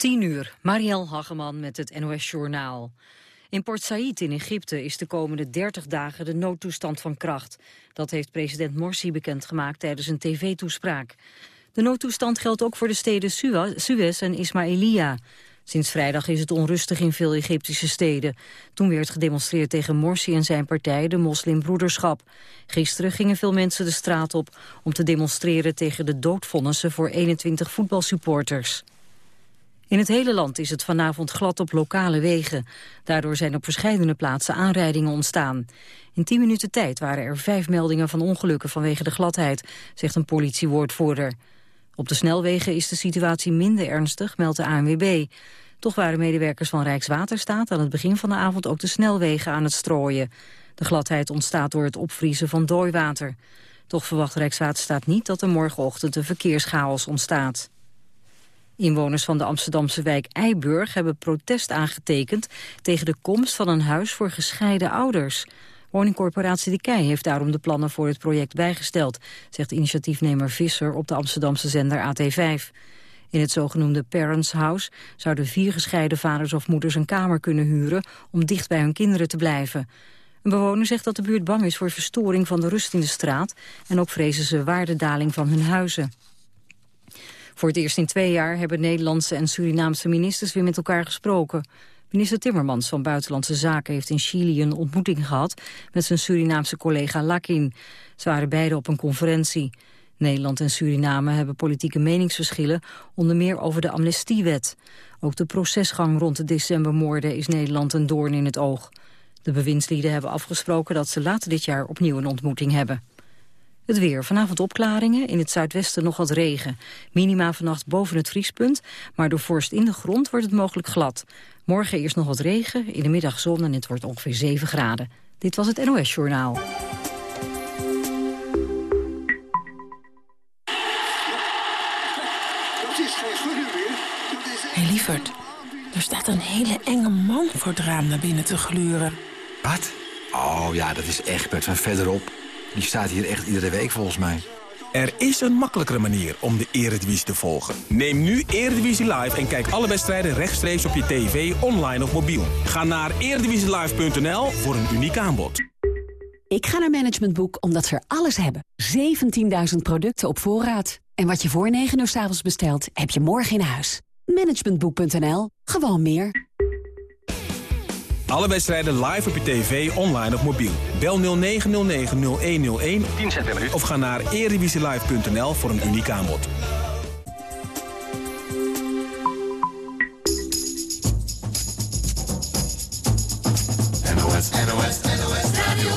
10 uur, Marielle Hageman met het NOS Journaal. In Port Said in Egypte is de komende 30 dagen de noodtoestand van kracht. Dat heeft president Morsi bekendgemaakt tijdens een tv-toespraak. De noodtoestand geldt ook voor de steden Suez en Ismailia. Sinds vrijdag is het onrustig in veel Egyptische steden. Toen werd gedemonstreerd tegen Morsi en zijn partij, de moslimbroederschap. Gisteren gingen veel mensen de straat op om te demonstreren tegen de doodvonnissen voor 21 voetbalsupporters. In het hele land is het vanavond glad op lokale wegen. Daardoor zijn op verschillende plaatsen aanrijdingen ontstaan. In 10 minuten tijd waren er vijf meldingen van ongelukken vanwege de gladheid, zegt een politiewoordvoerder. Op de snelwegen is de situatie minder ernstig, meldt de ANWB. Toch waren medewerkers van Rijkswaterstaat aan het begin van de avond ook de snelwegen aan het strooien. De gladheid ontstaat door het opvriezen van dooiwater. Toch verwacht Rijkswaterstaat niet dat er morgenochtend een verkeerschaos ontstaat. Inwoners van de Amsterdamse wijk Eiburg hebben protest aangetekend tegen de komst van een huis voor gescheiden ouders. Woningcorporatie De Kei heeft daarom de plannen voor het project bijgesteld, zegt initiatiefnemer Visser op de Amsterdamse zender AT5. In het zogenoemde Parents House zouden vier gescheiden vaders of moeders een kamer kunnen huren om dicht bij hun kinderen te blijven. Een bewoner zegt dat de buurt bang is voor verstoring van de rust in de straat en ook vrezen ze waardedaling van hun huizen. Voor het eerst in twee jaar hebben Nederlandse en Surinaamse ministers weer met elkaar gesproken. Minister Timmermans van Buitenlandse Zaken heeft in Chili een ontmoeting gehad met zijn Surinaamse collega Lakin. Ze waren beide op een conferentie. Nederland en Suriname hebben politieke meningsverschillen, onder meer over de amnestiewet. Ook de procesgang rond de decembermoorden is Nederland een doorn in het oog. De bewindslieden hebben afgesproken dat ze later dit jaar opnieuw een ontmoeting hebben. Het weer. Vanavond opklaringen. In het zuidwesten nog wat regen. Minima vannacht boven het vriespunt. Maar door vorst in de grond wordt het mogelijk glad. Morgen eerst nog wat regen. In de middag zon en het wordt ongeveer 7 graden. Dit was het NOS Journaal. Hé hey, lieverd, er staat een hele enge man voor het raam naar binnen te gluren. Wat? Oh ja, dat is Egbert van verderop. Die staat hier echt iedere week volgens mij. Er is een makkelijkere manier om de Eredivisie te volgen. Neem nu Eredivisie Live en kijk alle wedstrijden rechtstreeks op je tv, online of mobiel. Ga naar eredivisielive.nl voor een uniek aanbod. Ik ga naar Management Boek omdat ze er alles hebben. 17.000 producten op voorraad. En wat je voor 9 uur s avonds bestelt, heb je morgen in huis. Managementboek.nl. Gewoon meer. Alle wedstrijden live op je tv, online of mobiel. Bel 0909-0101 10 cent per minuut. Of ga naar erevisielive.nl voor een uniek aanbod. NOS, NOS, NOS Radio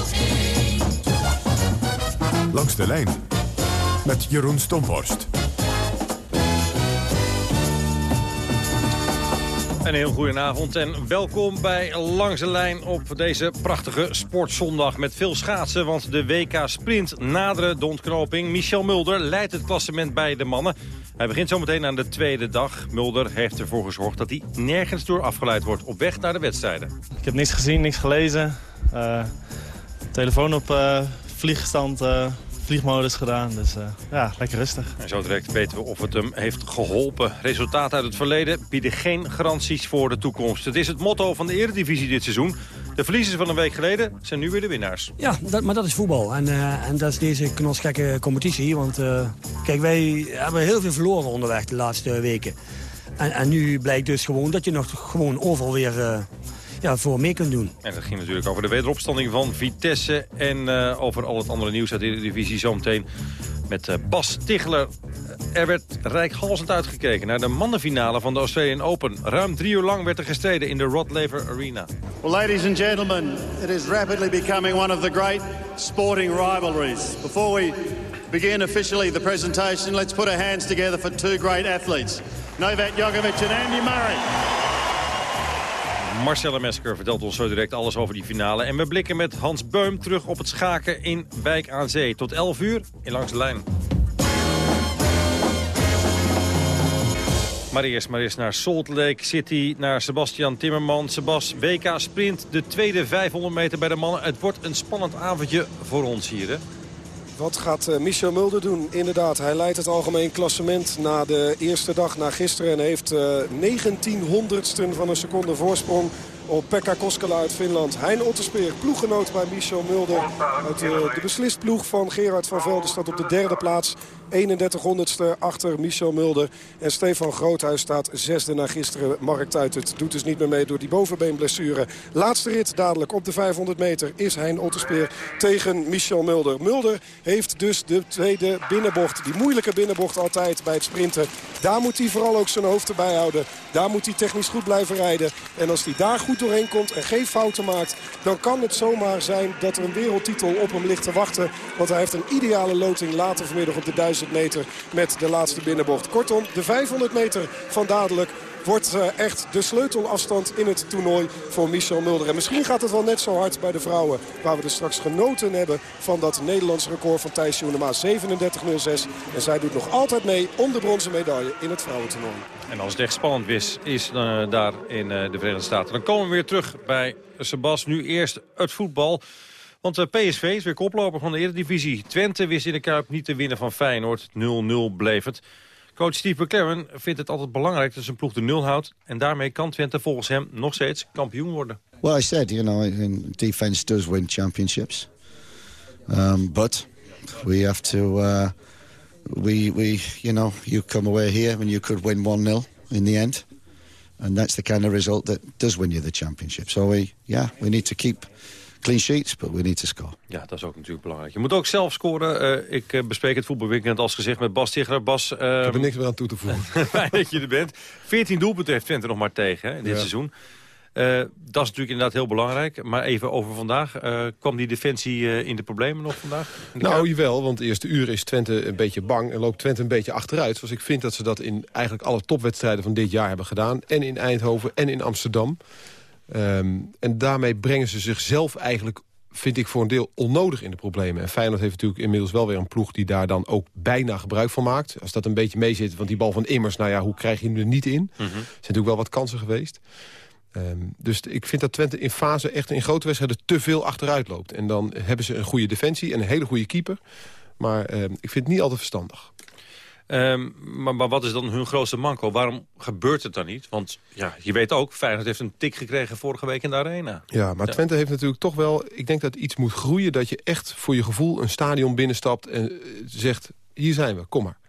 1. Langs de lijn met Jeroen Stomborst. Een heel goedenavond en welkom bij Langs Lijn op deze prachtige sportzondag met veel schaatsen. Want de WK Sprint naderen de ontknoping. Michel Mulder leidt het klassement bij de mannen. Hij begint zometeen aan de tweede dag. Mulder heeft ervoor gezorgd dat hij nergens door afgeleid wordt op weg naar de wedstrijden. Ik heb niks gezien, niks gelezen. Uh, telefoon op uh, vliegstand, uh, vliegmodus gedaan. Dus uh, ja, lekker rustig. En zo direct weten we of het hem heeft geholpen. Resultaten uit het verleden bieden geen garanties voor de toekomst. Het is het motto van de eredivisie dit seizoen. De verliezers van een week geleden zijn nu weer de winnaars. Ja, dat, maar dat is voetbal. En, uh, en dat is deze knotsgekke competitie. Want uh, kijk, wij hebben heel veel verloren onderweg de laatste weken. En, en nu blijkt dus gewoon dat je nog gewoon overal weer ja, voor mee kunt doen. En dat ging natuurlijk over de wederopstanding van Vitesse... en uh, over al het andere nieuws uit de divisie zometeen met uh, Bas Tichler. Er werd rijkhalsend uitgekeken naar de mannenfinale van de Australian Open. Ruim drie uur lang werd er gestreden in de Rod Laver Arena. Well, ladies and gentlemen, it is rapidly becoming one of the great sporting rivalries. Before we begin officially the presentation, let's put our hands together for two great athletes. Novak Djokovic and Andy Murray. Marcella Mesker vertelt ons zo direct alles over die finale. En we blikken met Hans Beum terug op het schaken in Wijk aan Zee. Tot 11 uur in Langs de Lijn. Maar eerst naar Salt Lake City, naar Sebastian Timmerman. Sebas, WK Sprint, de tweede 500 meter bij de mannen. Het wordt een spannend avondje voor ons hier, hè? Wat gaat uh, Michel Mulder doen? Inderdaad, hij leidt het algemeen klassement na de eerste dag, na gisteren. En heeft uh, 19 honderdsten van een seconde voorsprong op Pekka Koskela uit Finland. Hein Otterspeer, ploeggenoot bij Michel Mulder. Uit de, de beslisploeg van Gerard van Velde staat op de derde plaats. 31 honderdste achter Michel Mulder. En Stefan Groothuis staat zesde na gisteren. Mark Tuit het doet dus niet meer mee door die bovenbeenblessure. Laatste rit dadelijk op de 500 meter is Hein Otterspeer tegen Michel Mulder. Mulder heeft dus de tweede binnenbocht. Die moeilijke binnenbocht altijd bij het sprinten. Daar moet hij vooral ook zijn hoofd erbij houden. Daar moet hij technisch goed blijven rijden. En als hij daar goed doorheen komt en geen fouten maakt... dan kan het zomaar zijn dat er een wereldtitel op hem ligt te wachten. Want hij heeft een ideale loting later vanmiddag op de 1000 meter met de laatste binnenbocht. Kortom, de 500 meter van dadelijk wordt uh, echt de sleutelafstand in het toernooi voor Michel Mulder. En misschien gaat het wel net zo hard bij de vrouwen. Waar we er straks genoten hebben van dat Nederlandse record van Thijs Joenema 37.06. En zij doet nog altijd mee om de bronzen medaille in het vrouwentoernooi. En als het echt spannend is, is uh, daar in uh, de Verenigde Staten. Dan komen we weer terug bij Sebas. Nu eerst het voetbal. Want de PSV is weer koploper van de Eredivisie. Twente wist in de Kuip niet te winnen van Feyenoord. 0-0 bleef het. Coach Steve McLaren vindt het altijd belangrijk dat zijn ploeg de nul houdt. En daarmee kan Twente volgens hem nog steeds kampioen worden. Well, I said, you know, defense does win championships. Um, but we have to... Uh, we, we, you know, you come away here and you could win 1-0 in the end. And that's the kind of result that does win you the championship. So we, yeah, we need to keep clean sheets, but we need to score. Ja, dat is ook natuurlijk belangrijk. Je moet ook zelf scoren. Uh, ik uh, bespreek het voetbalweekend als gezegd met Bas Tigger. Bas, uh, ik heb er niks meer aan toe te voegen. Fijn dat je er bent. 14 doelpunten heeft Twente nog maar tegen hè, in dit ja. seizoen. Uh, dat is natuurlijk inderdaad heel belangrijk. Maar even over vandaag. Uh, kwam die defensie uh, in de problemen nog vandaag? Nou, jawel, want de eerste uur is Twente een beetje bang... en loopt Twente een beetje achteruit. Zoals ik vind dat ze dat in eigenlijk alle topwedstrijden van dit jaar hebben gedaan. En in Eindhoven en in Amsterdam. Um, en daarmee brengen ze zichzelf eigenlijk vind ik voor een deel onnodig in de problemen. En Feyenoord heeft natuurlijk inmiddels wel weer een ploeg... die daar dan ook bijna gebruik van maakt. Als dat een beetje mee zit, want die bal van Immers... nou ja, hoe krijg je hem er niet in? Mm -hmm. Er zijn natuurlijk wel wat kansen geweest. Um, dus ik vind dat Twente in fase echt in grote wedstrijden te veel achteruit loopt. En dan hebben ze een goede defensie en een hele goede keeper. Maar um, ik vind het niet altijd verstandig. Um, maar, maar, wat is dan hun grootste manco? Waarom gebeurt het dan niet? Want ja, je weet ook, Feyenoord heeft een tik gekregen vorige week in de Arena. Ja, maar ja. Twente heeft natuurlijk toch wel... Ik denk dat iets moet groeien dat je echt voor je gevoel een stadion binnenstapt... en zegt, hier zijn we, kom maar.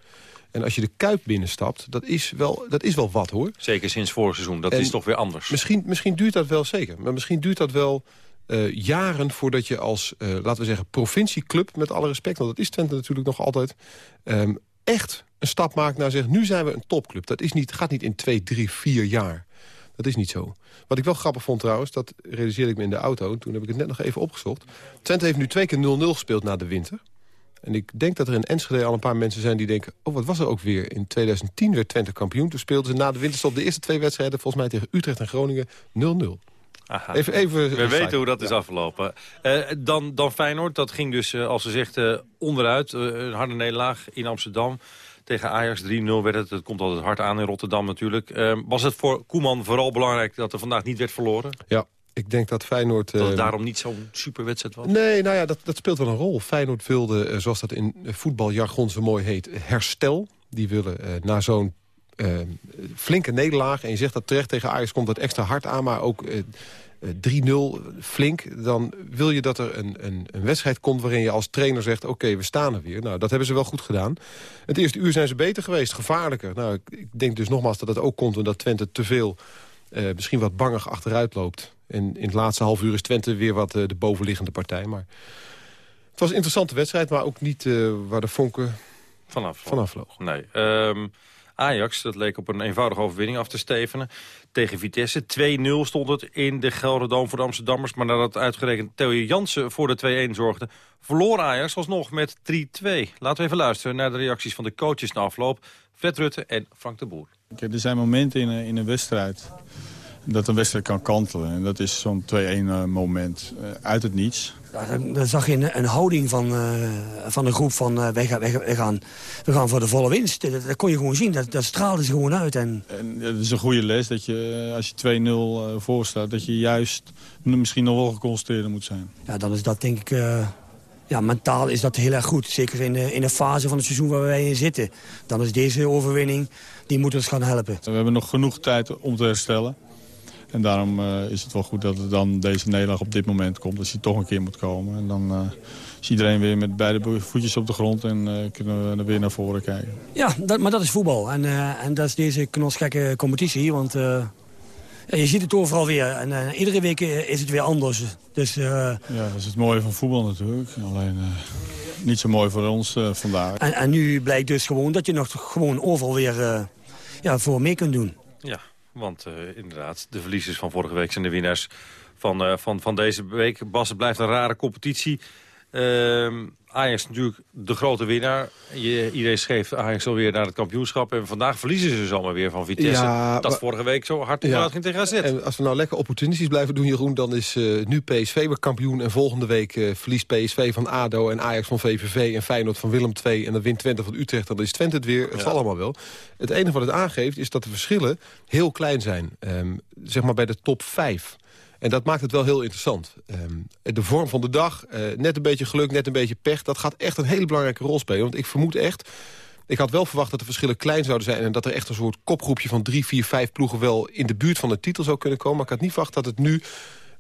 En als je de Kuip binnenstapt, dat is wel, dat is wel wat hoor. Zeker sinds vorig seizoen, dat en is toch weer anders. Misschien, misschien duurt dat wel zeker, maar misschien duurt dat wel... Uh, jaren voordat je als, uh, laten we zeggen, provincieclub... met alle respect, want dat is Twente natuurlijk nog altijd... Um, echt een stap maakt naar zeggen, nu zijn we een topclub. Dat is niet, gaat niet in twee, drie, vier jaar. Dat is niet zo. Wat ik wel grappig vond trouwens, dat realiseerde ik me in de auto. Toen heb ik het net nog even opgezocht. Twente heeft nu twee keer 0-0 gespeeld na de winter. En ik denk dat er in Enschede al een paar mensen zijn die denken... oh, wat was er ook weer? In 2010 werd Twente kampioen. Toen speelden ze na de winterstop de eerste twee wedstrijden... volgens mij tegen Utrecht en Groningen 0-0. Aha. Even, even We weten hoe dat is afgelopen. Uh, dan, dan Feyenoord, dat ging dus, uh, als ze zegt, uh, onderuit. een harde nederlaag in Amsterdam. Tegen Ajax 3-0 werd het. Het komt altijd hard aan in Rotterdam natuurlijk. was het voor Koeman vooral belangrijk dat er vandaag niet werd verloren? Ja, ik denk dat Feyenoord... Dat het daarom niet zo'n superwedstrijd was? Nee, nou ja, dat, dat speelt wel een rol. Feyenoord wilde, zoals dat in voetbaljargon zo mooi heet, herstel. Die willen na zo'n uh, flinke nederlaag. En je zegt dat terecht tegen Ajax komt dat extra hard aan. Maar ook uh, 3-0 flink. Dan wil je dat er een, een, een, wedstrijd komt waarin je als trainer zegt... oké, okay, we staan er weer. Nou, dat hebben ze wel goed gedaan. Het eerste uur zijn ze beter geweest, gevaarlijker. Nou, ik, ik denk dus nogmaals dat het ook komt... omdat Twente te veel, uh, misschien wat bangig achteruit loopt. En in het laatste half uur is Twente weer wat uh, de bovenliggende partij. Maar het was een interessante wedstrijd, maar ook niet waar de vonken vanaf, vanaf vloog. Nee, um... Ajax, dat leek op een eenvoudige overwinning af te stevenen. Tegen Vitesse. 2-0 stond het in de Gelderdoom voor de Amsterdammers. Maar nadat uitgerekend Theo Jansen voor de 2-1 zorgde... verloor Ajax alsnog met 3-2. Laten we even luisteren naar de reacties van de coaches na afloop. Fred Rutte en Frank de Boer. Er zijn momenten in een, in een wedstrijd dat een wedstrijd kan kantelen. En dat is zo'n 2-1 moment uh, uit het niets. Dan, zag je een, een houding van, uh, van de groep van uh, wij, gaan, wij, gaan, we gaan voor de volle winst. Dat, dat kon je gewoon zien, dat, dat straalde ze gewoon uit. En... en dat is een goede les, dat je als je 2-0 voor staat... dat je juist misschien nog wel geconcentreerder moet zijn. Ja, dan is dat denk ik ja, mentaal is dat heel erg goed. Zeker in de, in de fase van het seizoen waar wij in zitten. Dan is deze overwinning, die moet ons gaan helpen. We hebben nog genoeg tijd om te herstellen. En daarom uh, is het wel goed dat er dan deze nederlaag op dit moment komt. Als hij toch een keer moet komen. En dan uh, is iedereen weer met beide voetjes op de grond en uh, kunnen we weer naar voren kijken. Ja, dat, maar dat is voetbal. En, en dat is deze knotsgekke competitie. Want ja, je ziet het overal weer. En iedere week is het weer anders. Dus, ja, dat is het mooie van voetbal natuurlijk. Alleen niet zo mooi voor ons vandaag. En, en, nu blijkt dus gewoon dat je nog gewoon overal weer ja, voor mee kunt doen. Ja, want uh, inderdaad, de verliezers van vorige week zijn de winnaars van, uh, van, van deze week. Bas, het blijft een rare competitie. Uh, Ajax natuurlijk de grote winnaar. Je, iedereen schreef Ajax alweer naar het kampioenschap. En vandaag verliezen ze dus allemaal weer van Vitesse. Ja, dat vorige week zo hard ja, ging tegen AZ. En als we nou lekker opportunistisch blijven doen, Jeroen... dan is uh, nu PSV weer kampioen. En volgende week uh, verliest PSV van ADO en Ajax van VVV... en Feyenoord van Willem II en dan wint Twente van Utrecht. Dan is Twente het weer. Het zal allemaal wel. Het enige wat het aangeeft is dat de verschillen heel klein zijn. Um, zeg maar bij de top 5. En dat maakt het wel heel interessant. Um, de vorm van de dag, uh, net een beetje geluk, net een beetje pech... dat gaat echt een hele belangrijke rol spelen. Want ik vermoed echt... Ik had wel verwacht dat de verschillen klein zouden zijn... en dat er echt een soort kopgroepje van drie, vier, vijf ploegen... wel in de buurt van de titel zou kunnen komen. Maar ik had niet verwacht dat het nu...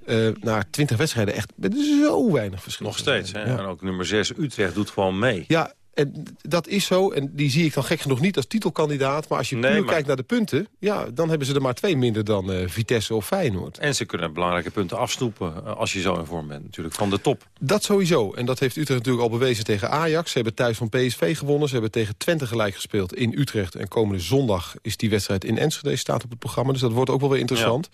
Uh, na twintig wedstrijden echt met zo weinig verschil. Nog steeds, hè? Ja. En ook nummer 6 Utrecht doet gewoon mee. Ja, en dat is zo, en die zie ik dan gek genoeg niet als titelkandidaat. Maar als je nee, puur kijkt naar de punten, ja, dan hebben ze er maar twee minder dan uh, Vitesse of Feyenoord. En ze kunnen belangrijke punten afsnoepen uh, als je zo in vorm bent, natuurlijk, van de top. Dat sowieso, en dat heeft Utrecht natuurlijk al bewezen tegen Ajax. Ze hebben thuis van PSV gewonnen, ze hebben tegen Twente gelijk gespeeld in Utrecht. En komende zondag is die wedstrijd in Enschede, staat op het programma. Dus dat wordt ook wel weer interessant.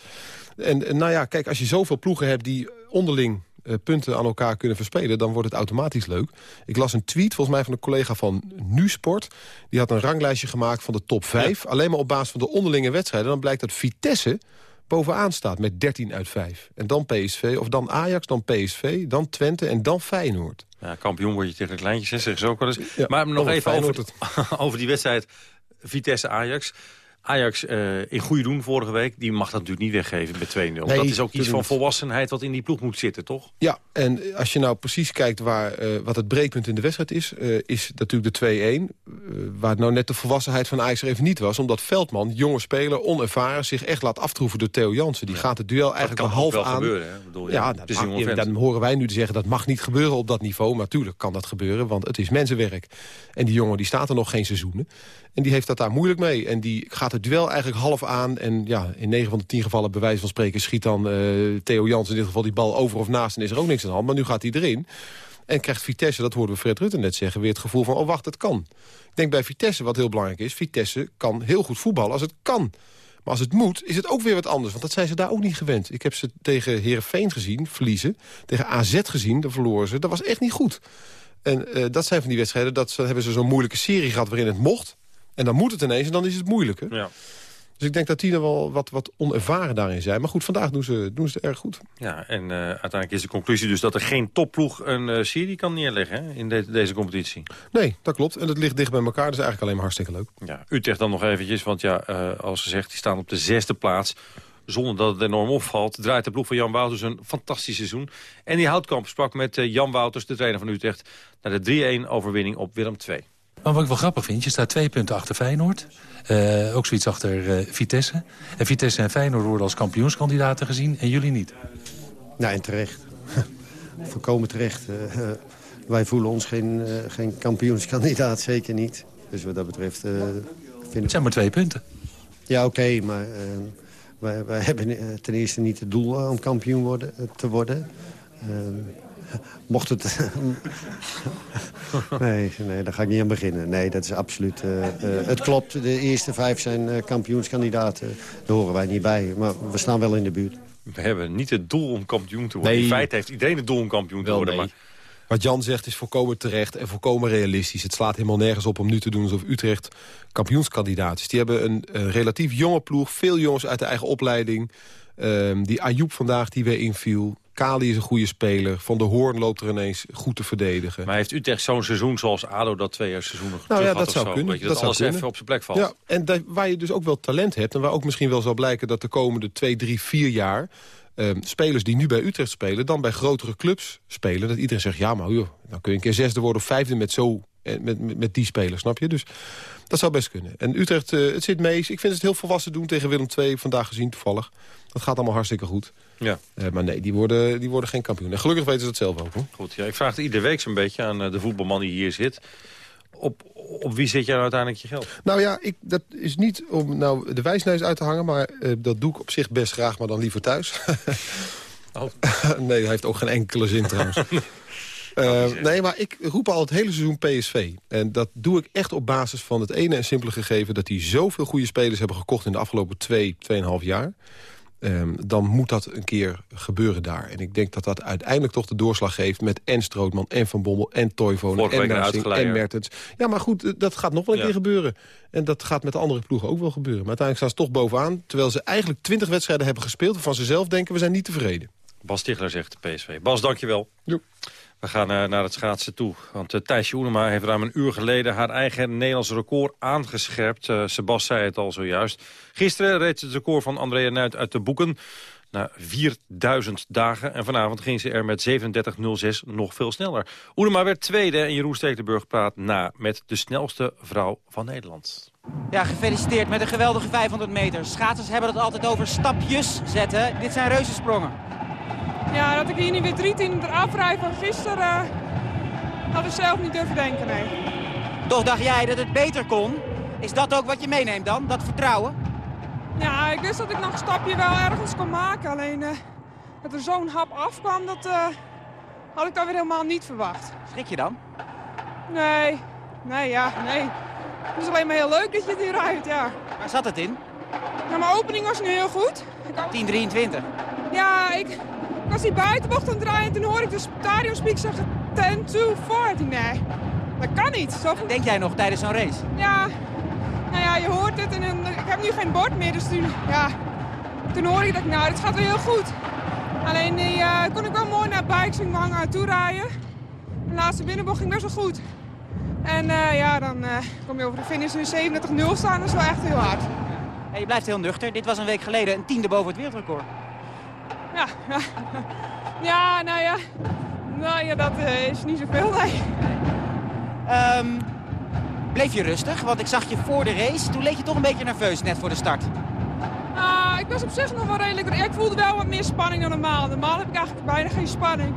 Ja. En, en nou ja, kijk, als je zoveel ploegen hebt die onderling uh, punten aan elkaar kunnen verspelen... dan wordt het automatisch leuk. Ik las een tweet, volgens mij van een collega van NuSport. Die had een ranglijstje gemaakt van de top 5. Alleen maar op basis van de onderlinge wedstrijden. Dan blijkt dat Vitesse bovenaan staat met 13 uit 5. En dan PSV, of dan Ajax, dan PSV, dan Twente en dan Feyenoord. Ja, kampioen word je tegen de kleintjes, zeg ze ook wel eens. Ja, maar nog even over, over die wedstrijd Vitesse-Ajax. Ajax uh, in goede doen vorige week, die mag dat natuurlijk niet weggeven met 2-0. Nee, dat is ook iets van volwassenheid wat in die ploeg moet zitten, toch? Ja, en als je nou precies kijkt waar, uh, wat het breekpunt in de wedstrijd is... Uh, is natuurlijk de 2-1, waar nou net de volwassenheid van Ajax er even niet was. Omdat Veldman, jonge speler, onervaren, zich echt laat aftroeven door Theo Jansen. Die ja. gaat het duel eigenlijk een half wel aan. gebeuren, hè? Bedoel, ja, ja dat dan horen wij nu te zeggen dat mag niet gebeuren op dat niveau. Maar natuurlijk kan dat gebeuren, want het is mensenwerk. En die jongen die staat er nog geen seizoenen. En die heeft dat daar moeilijk mee. En die gaat het duel eigenlijk half aan. En ja, in 9 van de 10 gevallen, bij wijze van spreken... schiet dan uh, Theo Jans in dit geval die bal over of naast... en is er ook niks aan de hand. Maar nu gaat hij erin. En krijgt Vitesse, dat hoorden we Fred Rutte net zeggen... weer het gevoel van, oh wacht, het kan. Ik denk bij Vitesse, wat heel belangrijk is... Vitesse kan heel goed voetballen als het kan. Maar als het moet, is het ook weer wat anders. Want dat zijn ze daar ook niet gewend. Ik heb ze tegen Herenveen gezien, verliezen. Tegen AZ gezien, daar verloren ze. Dat was echt niet goed. En uh, dat zijn van die wedstrijden, dat hebben ze zo'n moeilijke serie gehad... waarin het mocht. En dan moet het ineens en dan is het moeilijker. Ja. Dus ik denk dat die er wel wat, wat onervaren daarin zijn. Maar goed, vandaag doen ze, doen ze het erg goed. Ja, en uh, uiteindelijk is de conclusie dus dat er geen topploeg een uh, serie kan neerleggen hè, in de, deze competitie. Nee, dat klopt. En het ligt dicht bij elkaar. Dat is eigenlijk alleen maar hartstikke leuk. Ja, Utrecht dan nog eventjes, want ja, uh, als gezegd, die staan op de zesde plaats. Zonder dat het enorm opvalt, draait de ploeg van Jan Wouters een fantastisch seizoen. En die Houtkamp sprak met Jan Wouters, de trainer van Utrecht... naar de 3-1 overwinning op Willem II. Maar wat ik wel grappig vind, je staat twee punten achter Feyenoord. Uh, ook zoiets achter uh, Vitesse. En Vitesse en Feyenoord worden als kampioenskandidaten gezien en jullie niet. Nou, en terecht. Volkomen terecht. Uh, wij voelen ons geen, geen kampioenskandidaat, zeker niet. Dus wat dat betreft... vind het zijn maar twee punten. Ja, oké, okay, maar wij, wij hebben ten eerste niet het doel om kampioen worden, te worden. Mocht het... nee, nee, daar ga ik niet aan beginnen. Nee, dat is absoluut... Uh, uh, het klopt, de eerste vijf zijn uh, kampioenskandidaten. Daar horen wij niet bij, maar we staan wel in de buurt. We hebben niet het doel om kampioen te worden. Nee. In feite heeft iedereen het doel om kampioen te worden. Nee. Maar... Wat Jan zegt is volkomen terecht en volkomen realistisch. Het slaat helemaal nergens op om nu te doen alsof Utrecht kampioenskandidaat is. Die hebben een, een relatief jonge ploeg, veel jongens uit de eigen opleiding... Um, die Ayoub vandaag die weer inviel. Kali is een goede speler. Van der Hoorn loopt er ineens goed te verdedigen. Maar heeft Utrecht zo'n seizoen zoals ADO dat twee jaar seizoen nog nou, ja, dat zou zo? kunnen. Je, dat, dat alles even op zijn plek valt. Ja, en daar, waar je dus ook wel talent hebt... en waar ook misschien wel zal blijken dat de komende twee, drie, vier jaar... ehm, spelers die nu bij Utrecht spelen... dan bij grotere clubs spelen. Dat iedereen zegt, ja, maar joh, dan kun je een keer zesde worden of vijfde... met, zo, met, met, met die spelers, snap je? Dus dat zou best kunnen. En Utrecht, eh, het zit mee. Ik vind het heel volwassen doen tegen Willem II, vandaag gezien toevallig. Dat gaat allemaal hartstikke goed. Ja. Eh, maar nee, die worden, die worden geen kampioen. En gelukkig weten ze dat zelf ook. Hoor. Goed, ja, ik vraag het iedere week zo'n beetje aan eh, de voetbalman die hier zit. Op, op wie zet jij nou uiteindelijk je geld? Nou ja, ik, dat is niet om nou de wijsneus uit te hangen... maar dat doe ik op zich best graag, maar dan liever thuis. Oh. nee, dat heeft ook geen enkele zin trouwens. Uh, nee, maar ik roep al het hele seizoen PSV. En dat doe ik echt op basis van het ene en simpele gegeven... dat die zoveel goede spelers hebben gekocht in de afgelopen twee, tweeënhalf jaar. Um, dan moet dat een keer gebeuren daar. En ik denk dat dat uiteindelijk toch de doorslag geeft... met en Strootman, en Van Bommel, en Toivonen, en Narsing, en Mertens. Ja, maar goed, dat gaat nog wel een ja. keer gebeuren. En dat gaat met de andere ploegen ook wel gebeuren. Maar uiteindelijk staan ze toch bovenaan... terwijl ze eigenlijk twintig wedstrijden hebben gespeeld... waarvan ze zelf denken, we zijn niet tevreden. Bas Stigler zegt PSV. Bas, dankjewel. Jo. We gaan uh, naar het schaatsen toe. Want uh, Thijsje Oenema heeft ruim een uur geleden... haar eigen Nederlands record aangescherpt. Uh, Sebas zei het al zojuist. Gisteren reed ze het record van Andrea Nuit uit de boeken. Na 4000 dagen. En vanavond ging ze er met 37.06 nog veel sneller. Oenema werd tweede en Jeroen Stekelenburg praat na... met de snelste vrouw van Nederland. Ja, gefeliciteerd met een geweldige 500 meter. Schaatsers hebben het altijd over stapjes zetten. Dit zijn reuzensprongen. Ja, dat ik hier niet weer drie tien eraf rijd van gisteren, uh, had ik zelf niet durven denken, nee. Toch dacht jij dat het beter kon? Is dat ook wat je meeneemt dan, dat vertrouwen? Ja, ik wist dat ik nog een stapje wel ergens kon maken. Alleen uh, dat er zo'n hap afkwam, dat uh, had ik dan weer helemaal niet verwacht. Schrik je dan? Nee, nee, ja, nee. Het is alleen maar heel leuk dat je het hier rijdt, ja. Waar zat het in? Nou, mijn opening was nu heel goed. 10.23? Ja, ik, ik was die buitenbocht aan het draaien en toen hoorde ik de stadionspeak zeggen 10 to 40. Nee, dat kan niet. Zo... Dat denk jij nog tijdens zo'n race? Ja, nou ja, je hoort het en, en ik heb nu geen bord meer, dus toen, ja, toen hoorde ik dat, nou, dit gaat wel heel goed. Alleen die uh, kon ik wel mooi naar bikeswing hangen toe rijden. De laatste binnenbocht ging best wel goed. En uh, ja, dan uh, kom je over de finish nu 37-0 staan, dat is wel echt heel hard. Je blijft heel nuchter. Dit was een week geleden een tiende boven het wereldrecord. Ja, ja. ja, nou ja. Nou ja, dat uh, is niet zoveel, nee. Um, bleef je rustig? Want ik zag je voor de race. Toen leek je toch een beetje nerveus net voor de start. Uh, ik was op zich nog wel redelijk... Ik voelde wel wat meer spanning dan normaal. Normaal heb ik eigenlijk bijna geen spanning.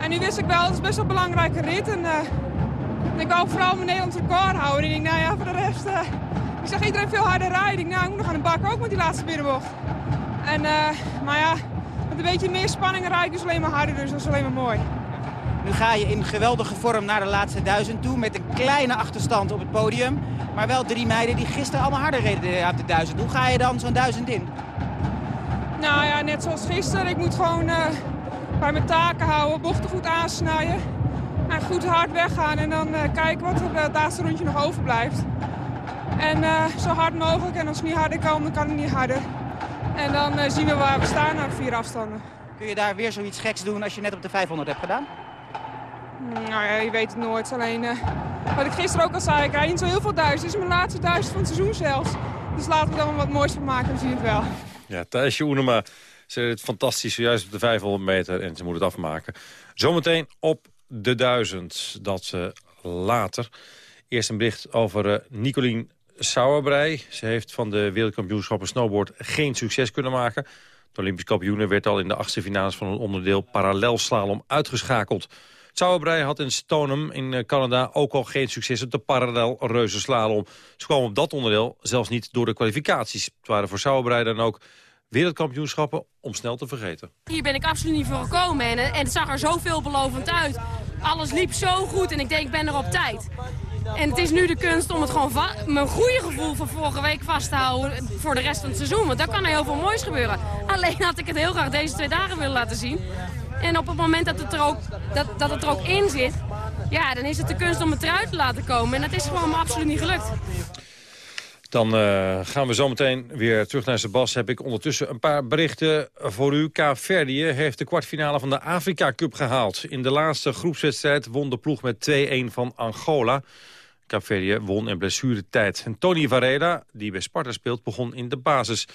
En nu wist ik wel, het is best wel een belangrijke rit. En uh, ik wou vooral mijn Nederlands record houden. En ik denk, nou ja, voor de rest... Uh, ik zag iedereen veel harder rijden. Ik nou, ik moet nog aan de bak ook met die laatste binnenbocht. En, maar ja, met een beetje meer spanning rijd ik dus alleen maar harder, dus dat is alleen maar mooi. Nu ga je in geweldige vorm naar de laatste duizend toe met een kleine achterstand op het podium. Maar wel drie meiden die gisteren allemaal harder reden op de duizend. Hoe ga je dan zo'n duizend in? Nou ja, net zoals gisteren. Ik moet gewoon uh, bij mijn taken houden, bochten goed aansnijden. En goed hard weggaan en dan uh, kijken wat er het laatste rondje nog overblijft. En uh, zo hard mogelijk. En als het niet harder kan, dan kan het niet harder. En dan uh, zien we waar we staan na vier afstanden. Kun je daar weer zoiets geks doen als je net op de 500 hebt gedaan? Nou ja, je weet het nooit. Alleen, uh, wat ik gisteren ook al zei, ik rijd niet zo heel veel duizend. Het is mijn laatste duizend van het seizoen zelfs. Dus laten we er dan wat moois van maken, we zien het wel. Ja, Thijsje Oenema, ze het fantastisch zojuist op de 500 meter en ze moet het afmaken. Zometeen op de 1000, dat ze later. Eerst een bericht over uh, Nicolien Sauerbrei. Ze heeft van de wereldkampioenschappen snowboard geen succes kunnen maken. De Olympisch kampioene werd al in de achtste finales van een onderdeel parallelslalom uitgeschakeld. Sauerbrei had in Stoneham in Canada ook al geen succes op de parallel reuzenslalom. Ze kwam op dat onderdeel zelfs niet door de kwalificaties. Het waren voor Sauerbrei dan ook wereldkampioenschappen om snel te vergeten. Hier ben ik absoluut niet voor gekomen en, en het zag er zo veelbelovend uit. Alles liep zo goed en ik denk ik ben er op tijd. En het is nu de kunst om het gewoon mijn goede gevoel van vorige week vast te houden voor de rest van het seizoen. Want dan kan er heel veel moois gebeuren. Alleen had ik het heel graag deze twee dagen willen laten zien. En op het moment dat het er ook, dat, dat het er ook in zit, ja, dan is het de kunst om het eruit te laten komen. En dat is gewoon me absoluut niet gelukt. Dan uh, gaan we zometeen weer terug naar Sebas. Heb ik ondertussen een paar berichten voor u. Kaapverdië heeft de kwartfinale van de Afrika Cup gehaald. In de laatste groepswedstrijd won de ploeg met 2-1 van Angola. Kaapverdië won in blessuretijd. En Tony Varela, die bij Sparta speelt, begon in de basis.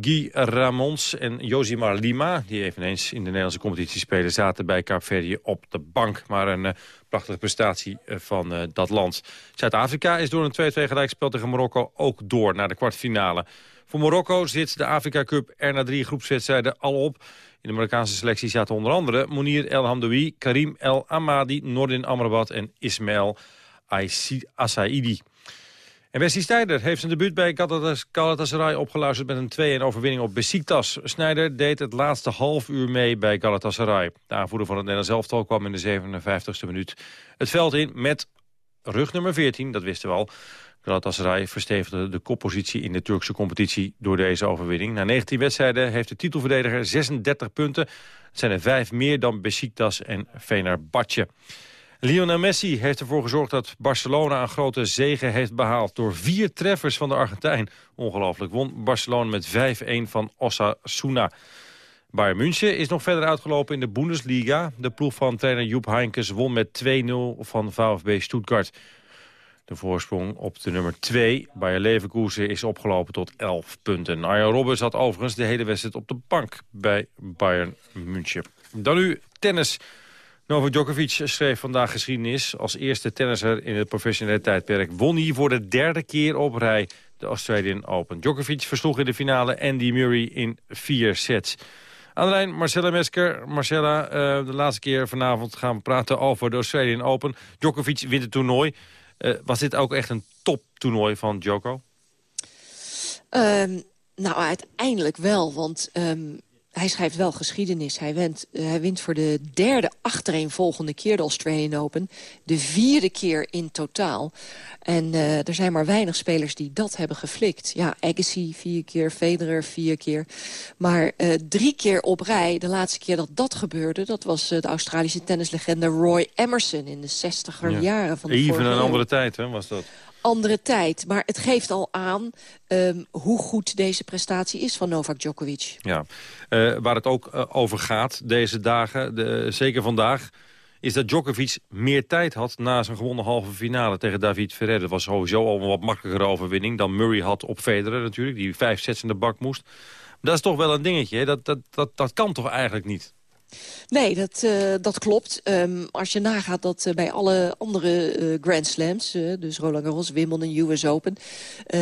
Guy Ramons en Josimar Lima, die eveneens in de Nederlandse competitie spelen... zaten bij Kaapverdië op de bank. Maar een uh, prachtige prestatie uh, van uh, dat land. Zuid-Afrika is door een 2-2 gelijkspel tegen Marokko ook door naar de kwartfinale. Voor Marokko zit de Afrika Cup er na drie groepswedstrijden al op. In de Marokkaanse selectie zaten onder andere Monir El Hamdoui, Karim El Amadi, Nordin Amrabat en Ismail Asaidi. En Wesley Sneijder heeft zijn debuut bij Galatasaray opgeluisterd met een 2-1 overwinning op Besiktas. Sneijder deed het laatste half uur mee bij Galatasaray. De aanvoerder van het Nederlands elftal kwam in de 57e minuut het veld in met rug nummer 14, dat wisten we al. Galatasaray verstevigde de koppositie in de Turkse competitie door deze overwinning. Na 19 wedstrijden heeft de titelverdediger 36 punten. Het zijn er vijf meer dan Besiktas en Fenerbahce. Lionel Messi heeft ervoor gezorgd dat Barcelona een grote zege heeft behaald... door vier treffers van de Argentijn. Ongelooflijk won Barcelona met 5-1 van Osasuna. Bayern München is nog verder uitgelopen in de Bundesliga. De ploeg van trainer Joep Heinkes won met 2-0 van VfB Stuttgart. De voorsprong op de nummer 2, Bayer Leverkusen, is opgelopen tot 11 punten. Arjen Robben zat overigens de hele wedstrijd op de bank bij Bayern München. Dan nu tennis. Novak Djokovic schreef vandaag geschiedenis. Als eerste tennisser in het professionele tijdperk won hij voor de derde keer op rij de Australian Open. Djokovic versloeg in de finale Andy Murray in vier sets. Aan de Marcella Mesker. Marcella, uh, de laatste keer vanavond gaan we praten over de Australian Open. Djokovic wint het toernooi. Uh, was dit ook echt een toptoernooi van Djoko? Um, nou, uiteindelijk wel, want... Um hij schrijft wel geschiedenis. Hij wint, uh, hij wint voor de derde achtereenvolgende keer de Australian Open. De vierde keer in totaal. En uh, er zijn maar weinig spelers die dat hebben geflikt. Ja, Agassi vier keer, Federer vier keer. Maar uh, drie keer op rij, de laatste keer dat dat gebeurde... dat was de Australische tennislegende Roy Emerson in de zestiger ja. jaren van de Even een andere tijd, hè, was dat? Andere tijd. Maar het geeft al aan um, hoe goed deze prestatie is van Novak Djokovic. Ja, uh, waar het ook uh, over gaat deze dagen, de, zeker vandaag... is dat Djokovic meer tijd had na zijn gewonnen halve finale tegen David Ferrer. Dat was sowieso al een wat makkelijkere overwinning dan Murray had op Federer natuurlijk... die vijf sets in de bak moest. Dat is toch wel een dingetje? Dat, dat, dat, dat kan toch eigenlijk niet? Nee, dat, uh, dat klopt. Um, als je nagaat dat uh, bij alle andere uh, Grand Slams... dus Roland Garros, Wimbledon, US Open...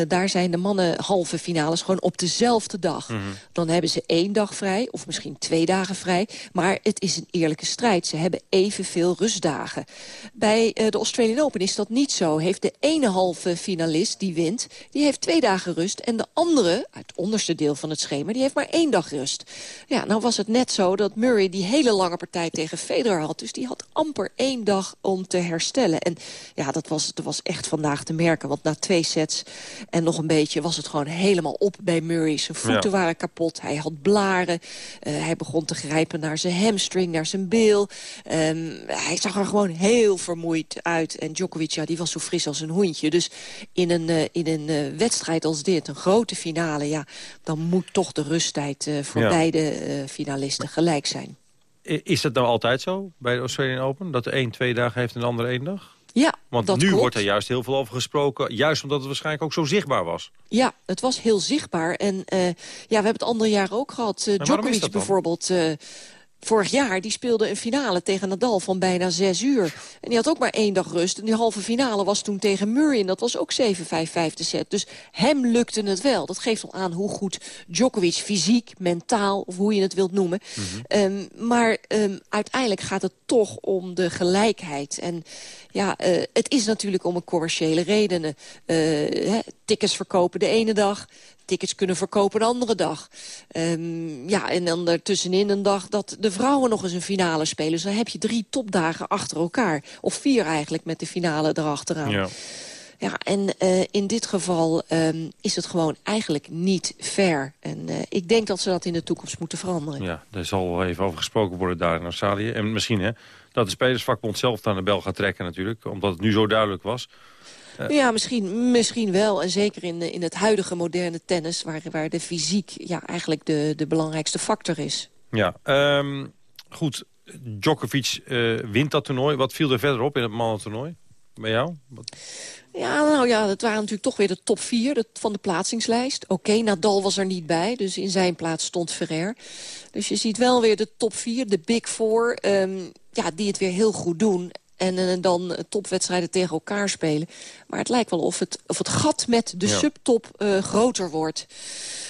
daar zijn de mannen halve finales gewoon op dezelfde dag. Mm -hmm. Dan hebben ze één dag vrij, of misschien twee dagen vrij. Maar het is een eerlijke strijd. Ze hebben evenveel rustdagen. Bij de Australian Open is dat niet zo. Heeft de ene halve finalist die wint, die heeft twee dagen rust... en de andere, uit het onderste deel van het schema, die heeft maar één dag rust. Ja, nou was het net zo dat Murray... Die die hele lange partij tegen Federer had. Dus die had amper één dag om te herstellen. En ja, dat was, dat was echt vandaag te merken. Want na twee sets en nog een beetje was het gewoon helemaal op bij Murray. Zijn voeten ja. waren kapot. Hij had blaren. Uh, hij begon te grijpen naar zijn hamstring, naar zijn bil. Um, hij zag er gewoon heel vermoeid uit. En Djokovic, ja, die was zo fris als een hondje. Dus in een, uh, in een uh, wedstrijd als dit, een grote finale... ja, dan moet toch de rusttijd voor ja. beide finalisten gelijk zijn. Is dat nou altijd zo bij de Australian Open? Dat de een twee dagen heeft en de ander één dag? Ja, Want dat nu klopt. wordt er juist heel veel over gesproken. Juist omdat het waarschijnlijk ook zo zichtbaar was. Ja, het was heel zichtbaar. En uh, ja, we hebben het andere jaar ook gehad. Uh, Djokovic bijvoorbeeld... Uh, Vorig jaar die speelde een finale tegen Nadal van bijna zes uur. En die had ook maar één dag rust. En die halve finale was toen tegen Murray. En dat was ook 7-5 vijfde set. Dus hem lukte het wel. Dat geeft al aan hoe goed Djokovic fysiek, mentaal... of hoe je het wilt noemen. Mm -hmm. um, maar um, uiteindelijk gaat het toch om de gelijkheid. En ja, uh, het is natuurlijk om een commerciële redenen. Uh, hè, tickets verkopen de ene dag tickets kunnen verkopen de andere dag. Um, ja, en dan ertussenin een dag dat de vrouwen nog eens een finale spelen. Dus dan heb je drie topdagen achter elkaar. Of vier eigenlijk met de finale erachteraan. Ja. Ja, en uh, in dit geval um, is het gewoon eigenlijk niet fair. En uh, ik denk dat ze dat in de toekomst moeten veranderen. Ja, er zal wel even over gesproken worden daar in Australië. En misschien hè, dat de Spelersvakbond zelf naar de bel gaat trekken natuurlijk. Omdat het nu zo duidelijk was. Uh, ja, misschien, misschien wel. En zeker in, in het huidige moderne tennis... waar, waar de fysiek ja, eigenlijk de, de belangrijkste factor is. Ja, um, goed. Djokovic uh, wint dat toernooi. Wat viel er verder op in het mannentoernooi? Bij jou? Wat... Ja, nou ja, dat waren natuurlijk toch weer de top vier van de plaatsingslijst. Oké, Nadal was er niet bij, dus in zijn plaats stond Ferrer. Dus je ziet wel weer de top vier, de big four, ehm, ja, die het weer heel goed doen. En uh, dan topwedstrijden tegen elkaar spelen. Maar het lijkt wel of het, of het gat met de subtop uh, groter wordt.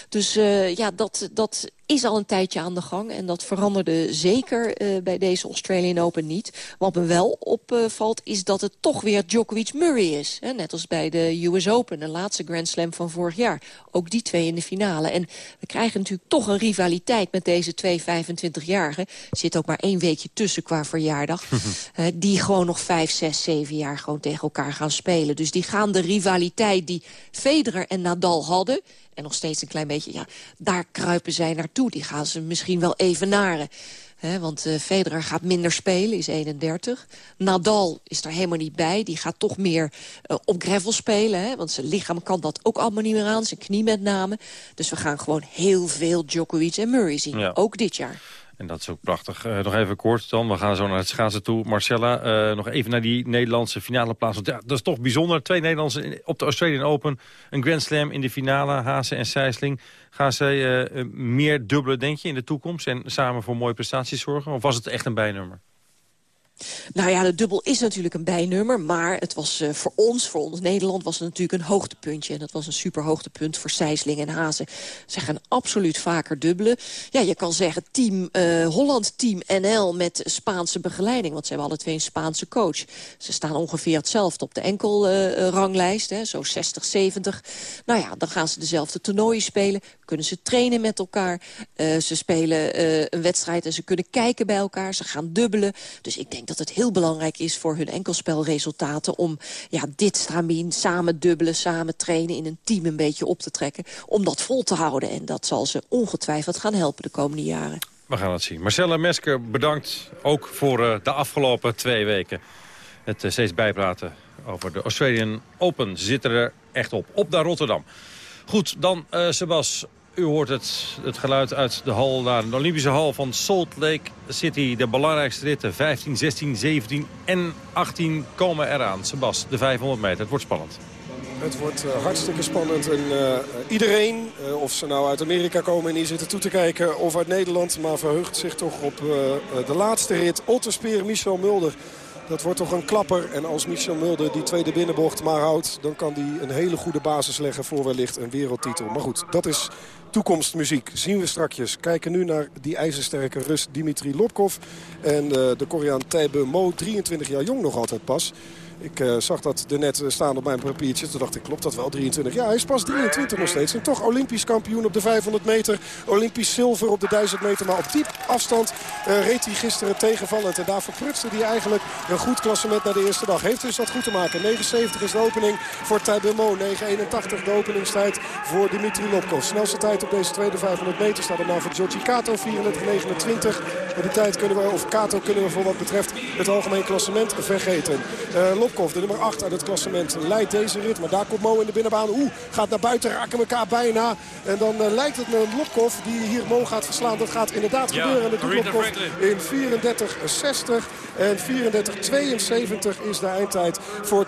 Dus uh, ja, dat, dat is al een tijdje aan de gang. En dat veranderde zeker uh, bij deze Australian Open niet. Wat me wel opvalt is dat het toch weer Djokovic-Murray is. Hè? Net als bij de US Open, de laatste Grand Slam van vorig jaar. Ook die twee in de finale. En we krijgen natuurlijk toch een rivaliteit met deze twee 25-jarigen. zit ook maar één weekje tussen qua verjaardag. uh, die gewoon nog vijf, zes, zeven jaar gewoon tegen elkaar gaan spelen. Dus die gaan de rivaliteit die Federer en Nadal hadden en nog steeds een klein beetje, ja, daar kruipen zij naartoe. Die gaan ze misschien wel evenaren. He, want uh, Federer gaat minder spelen, is 31. Nadal is er helemaal niet bij. Die gaat toch meer uh, op gravel spelen. Hè, want zijn lichaam kan dat ook allemaal niet meer aan. Zijn knie met name. Dus we gaan gewoon heel veel Djokovic en Murray zien. Ja. Ook dit jaar. En dat is ook prachtig. Uh, nog even kort dan. We gaan zo naar het schaatsen toe. Marcella, uh, nog even naar die Nederlandse finale plaats. Want ja, dat is toch bijzonder. Twee Nederlandse op de Australian Open. Een Grand Slam in de finale. Haase en Sijsling. Gaan zij uh, meer dubbelen, denk je, in de toekomst? En samen voor mooie prestaties zorgen? Of was het echt een bijnummer? Nou ja, de dubbel is natuurlijk een bijnummer. Maar het was uh, voor ons, voor ons Nederland, was het natuurlijk een hoogtepuntje. En dat was een super hoogtepunt voor Sijsling en Hazen. Ze gaan absoluut vaker dubbelen. Ja, je kan zeggen team uh, Holland, team NL met Spaanse begeleiding. Want ze hebben alle twee een Spaanse coach. Ze staan ongeveer hetzelfde op de enkelranglijst. Uh, zo 60, 70. Nou ja, dan gaan ze dezelfde toernooien spelen. Kunnen ze trainen met elkaar. ze spelen een wedstrijd en ze kunnen kijken bij elkaar. Ze gaan dubbelen. Dus ik denk dat het heel belangrijk is voor hun enkelspelresultaten... om ja, dit stramien, samen dubbelen, samen trainen... in een team een beetje op te trekken, om dat vol te houden. En dat zal ze ongetwijfeld gaan helpen de komende jaren. We gaan het zien. Marcella Mesker, bedankt ook voor uh, de afgelopen twee weken. Het steeds bijpraten over de Australian Open. Zitten er echt op. Op naar Rotterdam. Goed, dan uh, Sebas. U hoort het, het geluid uit de hal naar de Olympische hal van Salt Lake City. De belangrijkste ritten, 15, 16, 17 en 18 komen eraan. Sebas, de 500 meter. Het wordt spannend. Het wordt uh, hartstikke spannend. En uh, iedereen, uh, of ze nou uit Amerika komen en hier zitten toe te kijken... of uit Nederland, maar verheugt zich toch op de laatste rit. Otterspeer, Michel Mulder. Dat wordt toch een klapper. En als Michel Mulder die tweede binnenbocht maar houdt... dan kan hij een hele goede basis leggen voor wellicht een wereldtitel. Maar goed, dat is toekomstmuziek. Zien we strakjes. Kijken nu naar die ijzersterke Rus Dimitri Lopkov. En uh, de Koreaan Taebe Mo, 23 jaar jong nog altijd pas. Ik uh, zag dat er net staan op mijn papiertje. Toen dacht ik, klopt dat wel, 23? Ja, hij is pas 23 nog steeds. En toch Olympisch kampioen op de 500 meter. Olympisch zilver op de 1000 meter. Maar op diep afstand uh, reed hij gisteren tegenvallend. En daar verprutste hij eigenlijk een goed klassement naar de eerste dag. Heeft dus dat goed te maken. 79 is de opening voor Taibemo. 9.81 de openingstijd voor Dimitri Lopkov. Snelste tijd op deze tweede 500 meter staat er nou voor Georgi Kato. 34.29. En die tijd kunnen we, of Kato kunnen we voor wat betreft het algemeen klassement vergeten. De nummer 8 uit het klassement, leidt deze rit. Maar daar komt Mo in de binnenbaan. Oeh, gaat naar buiten, raken elkaar bijna. En dan uh, lijkt het met Lopkov die hier Mo gaat verslaan. Dat gaat inderdaad ja, gebeuren. En dat doet Lopkov in 34.60. En 34.72 is de eindtijd voor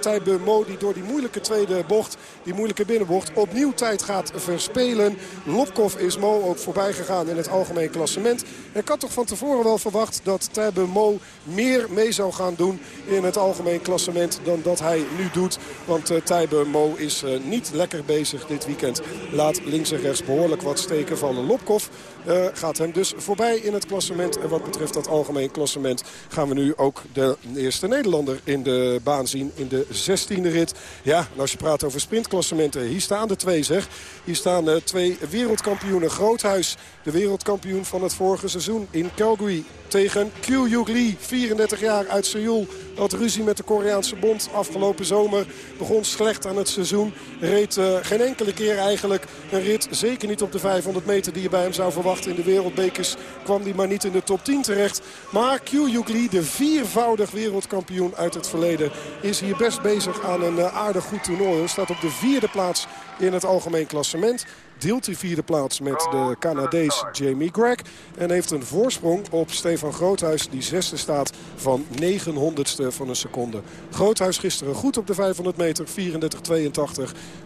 Tijbe Mo. Die door die moeilijke tweede bocht, die moeilijke binnenbocht, opnieuw tijd gaat verspelen. Lopkov is Mo ook voorbij gegaan in het algemeen klassement. En ik had toch van tevoren wel verwacht dat Tijbe Mo meer mee zou gaan doen in het algemeen klassement dan dat hij nu doet. Want uh, Tijbe Mo is uh, niet lekker bezig dit weekend. Laat links en rechts behoorlijk wat steken vallen. Lopkov uh, gaat hem dus voorbij in het klassement. En wat betreft dat algemeen klassement gaan we nu ook de eerste Nederlander in de baan zien in de 16e rit. Ja, als je praat over sprintklassementen, hier staan de twee zeg. Hier staan uh, twee wereldkampioenen. Groothuis, de wereldkampioen van het vorige seizoen in Calgary tegen Kyu Yuk Lee, 34 jaar uit Seoul. Had ruzie met de Koreaanse bond afgelopen zomer. Begon slecht aan het seizoen. Reed uh, geen enkele keer eigenlijk een rit. Zeker niet op de 500 meter die je bij hem zou verwachten in de wereldbekers. Kwam die maar niet in de top 10 terecht. Maar Kyu Lee, de viervoudig wereldkampioen uit het verleden... is hier best bezig aan een uh, aardig goed toernooi. Hij staat op de vierde plaats in het algemeen klassement. Deelt die vierde plaats met de Canadees Jamie Greg. En heeft een voorsprong op Stefan Groothuis die zesde staat van 900ste van een seconde. Groothuis gisteren goed op de 500 meter, 34-82.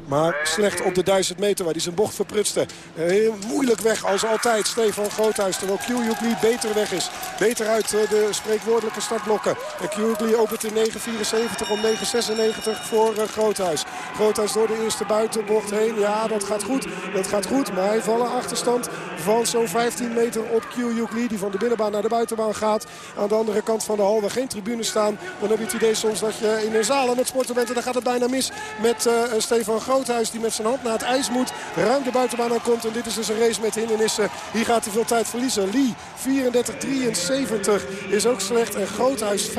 Maar slecht op de 1000 meter waar hij zijn bocht verprutste. Heel moeilijk weg als altijd Stefan Groothuis. Terwijl Lee beter weg is. Beter uit eh, de spreekwoordelijke startblokken. En Lee opent in 9.74 om 9.96 voor uh, Groothuis. Groothuis door de eerste buitenbocht heen. Ja, dat gaat goed. Dat gaat goed. Maar hij vallen achterstand van zo'n 15 meter op Lee. Die van de binnenbaan naar de buitenbaan gaat. Aan de andere kant van de hal waar geen tribunes staan. Dan heb je het idee soms dat je in een zaal aan het sporten bent. En dan gaat het bijna mis met Stefan Groothuis. Die met zijn hand naar het ijs moet. Ruim de buitenbaan aan komt. En dit is dus een race met hindernissen. Hier gaat hij veel tijd verliezen. Lee 34-73 is ook slecht. En Groothuis 35-29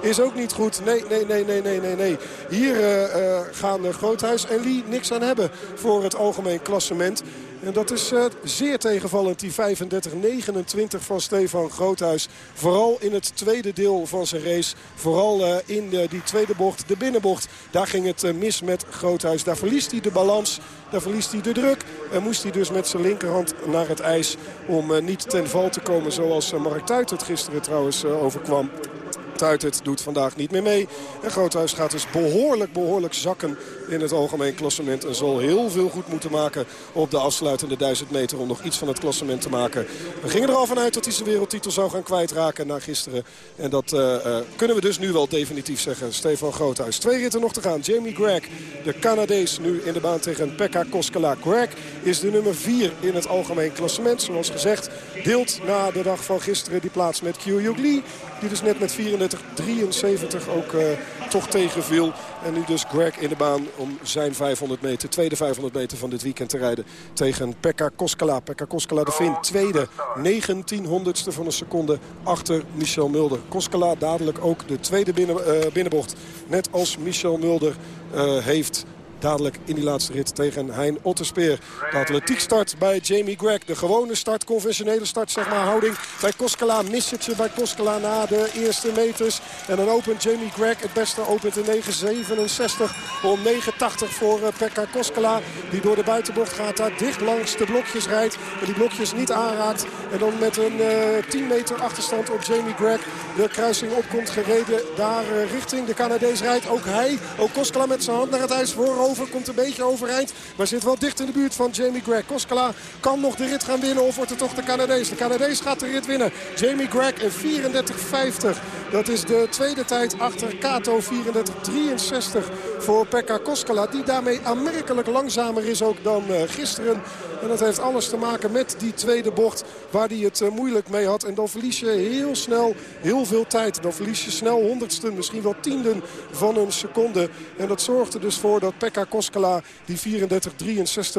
is ook niet goed. Nee, nee, nee, nee, nee, nee. nee. Hier uh, uh, gaan Groothuis en Lee niks aan hebben voor het algemeen klassement. En dat is uh, zeer tegenvallend, die 35-29 van Stefan Groothuis. Vooral in het tweede deel van zijn race. Vooral uh, in de, die tweede bocht, de binnenbocht. Daar ging het mis met Groothuis. Daar verliest hij de balans. Daar verliest hij de druk. En moest hij dus met zijn linkerhand naar het ijs om niet ten val te komen. Zoals Mark Tuit het gisteren trouwens overkwam. Tuit het doet vandaag niet meer mee. En Groothuis gaat dus behoorlijk, behoorlijk zakken in het algemeen klassement. En zal heel veel goed moeten maken op de afsluitende 1000 meter om nog iets van het klassement te maken. We gingen er al vanuit dat hij zijn wereldtitel zou gaan kwijtraken na gisteren. En dat uh, uh, kunnen we dus nu wel definitief zeggen. Stefan Groothuis. Twee ritten nog te gaan. Jamie Greg, de Canadees, nu in de baan tegen Pekka Koskela. Greg is de nummer 4 in het algemeen klassement. Zoals gezegd, deelt na de dag van gisteren die plaats met Kyu Lee. Die dus net met 34-73 ook uh, toch tegenviel. En nu dus Greg in de baan om zijn 500 meter, tweede 500 meter van dit weekend te rijden tegen Pekka Koskela. Pekka Koskela de Fin, tweede, 1900ste van een seconde achter Michel Mulder. Koskela dadelijk ook de tweede binnen, uh, binnenbocht. Net als Michel Mulder uh, heeft dadelijk in die laatste rit tegen Hein Otterspeer. De atletiek start bij Jamie Greg. De gewone start, conventionele start, zeg maar, houding bij Koskela. Missertje bij Koskela na de eerste meters. En dan opent Jamie Greg. Het beste opent in 9,67 om 9,80 voor uh, Pekka Koskela. Die door de buitenbocht gaat, daar dicht langs de blokjes rijdt. En die blokjes niet aanraakt. En dan met een uh, 10 meter achterstand op Jamie Greg de kruising opkomt gereden. Daar uh, richting de Canadees rijdt ook hij. Ook Koskela met zijn hand naar het ijs voorover. Komt een beetje overeind. Maar zit wel dicht in de buurt van Jamie Greg. Koskela kan nog de rit gaan winnen. Of wordt het toch de Canadees? De Canadees gaat de rit winnen. Jamie Greg in 34.50. Dat is de tweede tijd achter Kato 34.63 voor Pekka Koskela. Die daarmee aanmerkelijk langzamer is ook dan uh, gisteren. En dat heeft alles te maken met die tweede bocht waar hij het uh, moeilijk mee had. En dan verlies je heel snel heel veel tijd. Dan verlies je snel honderdsten, misschien wel tienden van een seconde. En dat zorgt er dus voor dat Pekka Koskela die 34-63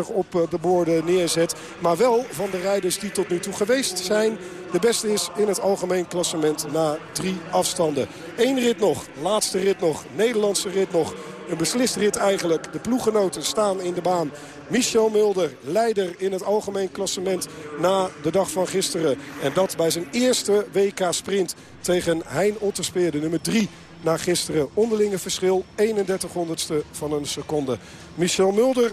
op uh, de borden neerzet. Maar wel van de rijders die tot nu toe geweest zijn de beste is in het algemeen klassement na drie afstanden. Eén rit nog, laatste rit nog, Nederlandse rit nog. Een beslist rit eigenlijk. De ploeggenoten staan in de baan. Michel Mulder, leider in het algemeen klassement na de dag van gisteren. En dat bij zijn eerste WK-sprint tegen Hein Otterspeer, de nummer 3 na gisteren. Onderlinge verschil, 31 honderdste van een seconde. Michel Mulder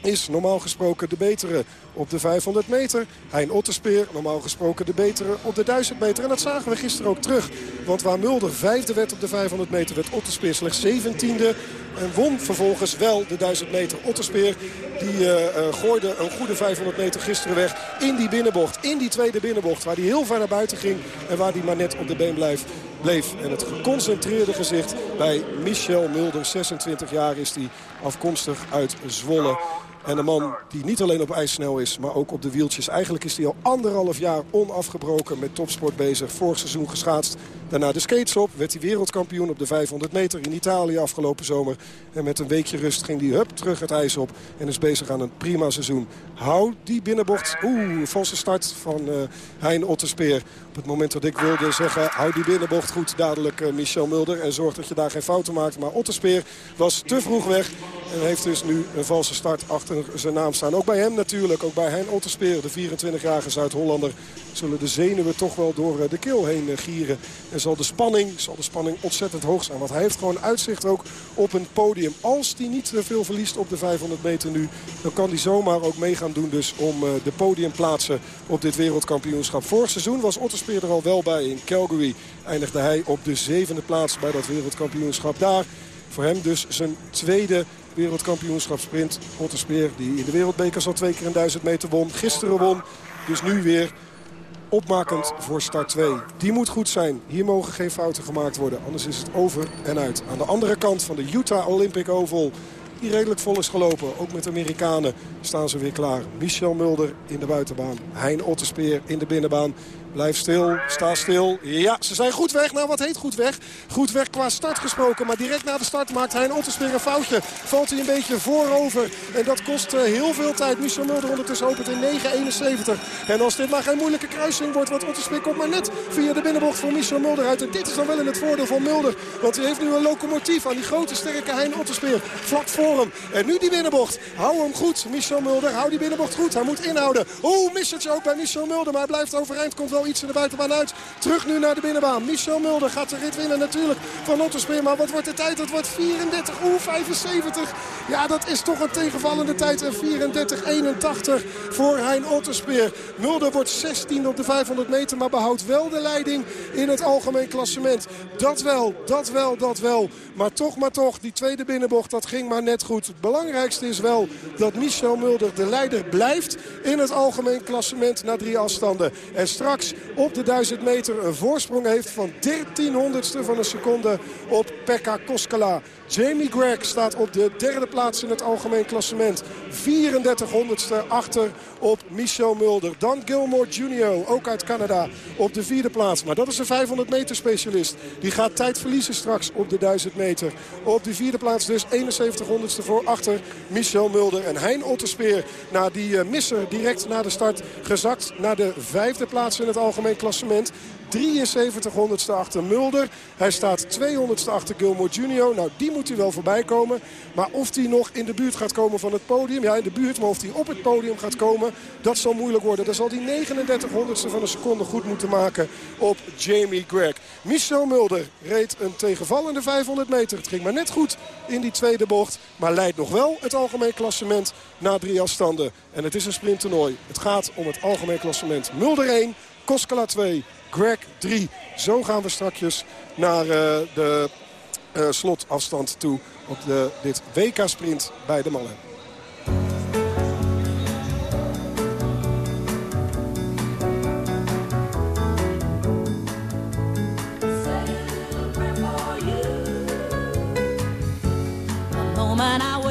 is normaal gesproken de betere op de 500 meter. Hein Otterspeer, normaal gesproken de betere op de 1000 meter. En dat zagen we gisteren ook terug. Want waar Mulder vijfde werd op de 500 meter... werd Otterspeer slechts 17e. En won vervolgens wel de 1000 meter. Otterspeer die uh, uh, gooide een goede 500 meter gisteren weg in die binnenbocht. In die tweede binnenbocht waar hij heel ver naar buiten ging. En waar hij maar net op de been blijft bleef. En het geconcentreerde gezicht bij Michel Mulder. 26 jaar is hij afkomstig uit Zwolle. En een man die niet alleen op ijs snel is, maar ook op de wieltjes. Eigenlijk is hij al anderhalf jaar onafgebroken met topsport bezig. Vorig seizoen geschaatst. Daarna de skates op. Werd hij wereldkampioen op de 500 meter in Italië afgelopen zomer. En met een weekje rust ging hij hup terug het ijs op. En is bezig aan een prima seizoen. Hou die binnenbocht. Oeh, valse start van uh, Hein Otterspeer. Op het moment dat ik wilde zeggen, hou die binnenbocht goed. Dadelijk uh, Michel Mulder. En zorg dat je daar geen fouten maakt. Maar Otterspeer was te vroeg weg. En heeft dus nu een valse start achter zijn naam staan. Ook bij hem natuurlijk, ook bij Hein Otterspeer, de 24-jarige Zuid-Hollander... zullen de zenuwen toch wel door de keel heen gieren. En zal de, spanning, zal de spanning ontzettend hoog zijn. Want hij heeft gewoon uitzicht ook op een podium. Als hij niet veel verliest op de 500 meter nu... dan kan hij zomaar ook mee gaan doen dus om de podiumplaatsen op dit wereldkampioenschap. Vorig seizoen was Otterspeer er al wel bij in Calgary. Eindigde hij op de zevende plaats bij dat wereldkampioenschap daar. Voor hem dus zijn tweede wereldkampioenschap sprint. Otterspeer die in de wereldbekers al twee keer een 1000 meter won. Gisteren won. Dus nu weer opmakend voor start 2. Die moet goed zijn. Hier mogen geen fouten gemaakt worden. Anders is het over en uit. Aan de andere kant van de Utah Olympic Oval die redelijk vol is gelopen. Ook met Amerikanen staan ze weer klaar. Michel Mulder in de buitenbaan. Hein Otterspeer in de binnenbaan. Blijf stil, sta stil. Ja, ze zijn goed weg. Nou, wat heet goed weg? Goed weg qua start gesproken. Maar direct na de start maakt Hein Otterspeer een foutje. Valt hij een beetje voorover. En dat kost uh, heel veel tijd. Michel Mulder ondertussen opent in 9.71. En als dit maar geen moeilijke kruising wordt... want Otterspeer komt maar net via de binnenbocht voor Michel Mulder uit. En dit is dan wel in het voordeel van Mulder. Want hij heeft nu een locomotief aan die grote sterke Hein Otterspeer. Vlak voor hem. En nu die binnenbocht. Hou hem goed, Michel Mulder. Hou die binnenbocht goed. Hij moet inhouden. Oeh, missertje ook bij Michel Mulder. Maar hij blijft overeind. Komt wel iets in de buitenbaan uit. Terug nu naar de binnenbaan. Michel Mulder gaat de rit winnen natuurlijk van Otterspeer. Maar wat wordt de tijd? Dat wordt 34, oeh 75. Ja, dat is toch een tegenvallende tijd. En 34-81 voor Hein Otterspeer. Mulder wordt 16 op de 500 meter. Maar behoudt wel de leiding in het algemeen klassement. Dat wel, dat wel, dat wel. Maar toch, maar toch, die tweede binnenbocht, dat ging maar net goed. Het belangrijkste is wel dat Michel Mulder de leider blijft in het algemeen klassement na drie afstanden. En straks op de 1000 meter een voorsprong heeft van 13 honderdste van een seconde op Pekka Koskela. Jamie Gregg staat op de derde plaats in het algemeen klassement. 34 honderdste achter op Michel Mulder. Dan Gilmore Jr., ook uit Canada, op de vierde plaats. Maar dat is een 500 meter specialist. Die gaat tijd verliezen straks op de 1000 meter. Op de vierde plaats dus 71 honderdste voor achter Michel Mulder. En Hein Otterspeer, na die uh, misser direct na de start, gezakt naar de vijfde plaats in het algemeen klassement. 73 honderdste achter Mulder. Hij staat 200ste achter Gilmore Jr. Nou, die moet hij wel voorbij komen. Maar of hij nog in de buurt gaat komen van het podium... ja, in de buurt, maar of hij op het podium gaat komen... dat zal moeilijk worden. Dan zal hij 39 honderdste van een seconde goed moeten maken op Jamie Gregg. Michel Mulder reed een tegenvallende 500 meter. Het ging maar net goed in die tweede bocht. Maar leidt nog wel het algemeen klassement na drie afstanden. En het is een sprinttoernooi. Het gaat om het algemeen klassement. Mulder 1, Koskala 2, Greg 3. Zo gaan we strakjes naar uh, de uh, slotafstand toe op de, dit WK-sprint bij de mannen. I was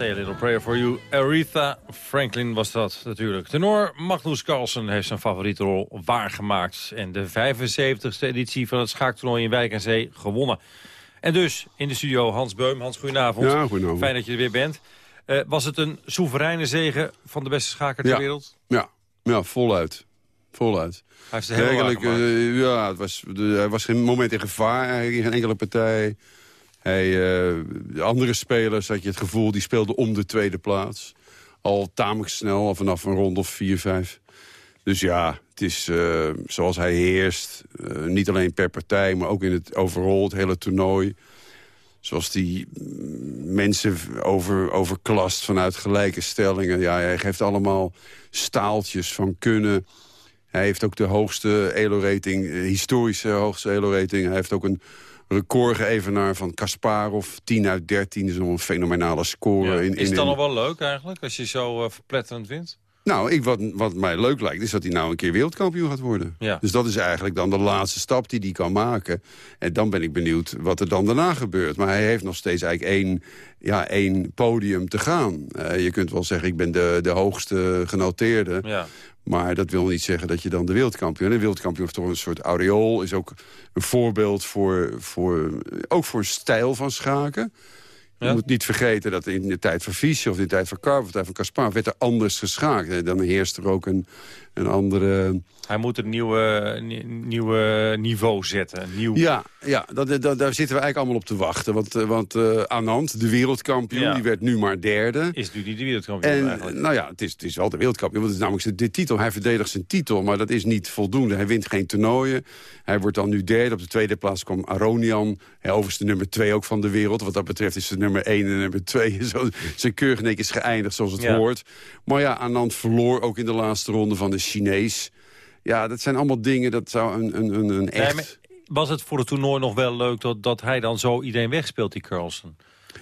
Say a Little Prayer for You. Aretha Franklin was dat natuurlijk. Tenor Magnus Carlsen heeft zijn favoriete rol waargemaakt. En de 75e editie van het schaaktoernooi in Wijk en Zee gewonnen. En dus in de studio Hans Beum. Hans, goedenavond. Ja, goedenavond. Fijn dat je er weer bent. Uh, was het een soevereine zege van de beste schaker ter ja. wereld? Ja, ja voluit. Voluit. Hij heeft het Eigenlijk, uh, Ja, het was, de, hij was geen moment in gevaar eigenlijk in geen enkele partij. Hij, de andere spelers had je het gevoel, die speelden om de tweede plaats. Al tamelijk snel, vanaf een rond of vier, vijf. Dus ja, het is uh, zoals hij heerst. Uh, niet alleen per partij, maar ook in het overal, het hele toernooi. Zoals die mensen over, overklast vanuit gelijke stellingen. Ja, hij geeft allemaal staaltjes van kunnen. Hij heeft ook de hoogste elo-rating, historische hoogste elo-rating. Hij heeft ook een recordgeëvenaar van Kasparov. 10 uit 13 is nog een fenomenale score. Ja. In, in, is het dan nog wel leuk eigenlijk, als je zo uh, verpletterend vindt? Nou, ik, wat, wat mij leuk lijkt, is dat hij nou een keer wereldkampioen gaat worden. Ja. Dus dat is eigenlijk dan de laatste stap die hij kan maken. En dan ben ik benieuwd wat er dan daarna gebeurt. Maar hij heeft nog steeds eigenlijk één, ja, één podium te gaan. Uh, je kunt wel zeggen, ik ben de, de hoogste genoteerde. Ja. Maar dat wil niet zeggen dat je dan de wereldkampioen... De wereldkampioen heeft toch een soort aureool. Is ook een voorbeeld voor, voor, ook voor stijl van schaken. Je Ja. moet niet vergeten dat in de tijd van Fischer... of in de tijd van Karpov of de tijd van Kasparov... werd er anders geschaakt. Dan heerst er ook een, een andere... Hij moet een nieuwe, nie- nieuwe niveau zetten. Een nieuw... Ja, ja dat, dat, daar zitten we eigenlijk allemaal op te wachten. Want, eh, want eh, Anand, de wereldkampioen, Ja. die werd nu maar derde. Is nu niet de wereldkampioen En eigenlijk. nou ja, het is, het is wel de wereldkampioen. Want het is namelijk de titel. Hij verdedigt zijn titel, maar dat is niet voldoende. Hij wint geen toernooien. Hij wordt dan nu derde. Op de tweede plaats kwam Aronian. Hij overigens de nummer twee ook van de wereld. Wat dat betreft is de nummer één en nummer twee. Zo, zijn keurgenik is geëindigd zoals het Ja. hoort. Maar ja, Anand verloor ook in de laatste ronde van de Chinees. Ja, dat zijn allemaal dingen, dat zou een, een, een, een echt... was het voor het toernooi nog wel leuk dat, dat hij dan zo iedereen wegspeelt, die Carlsen?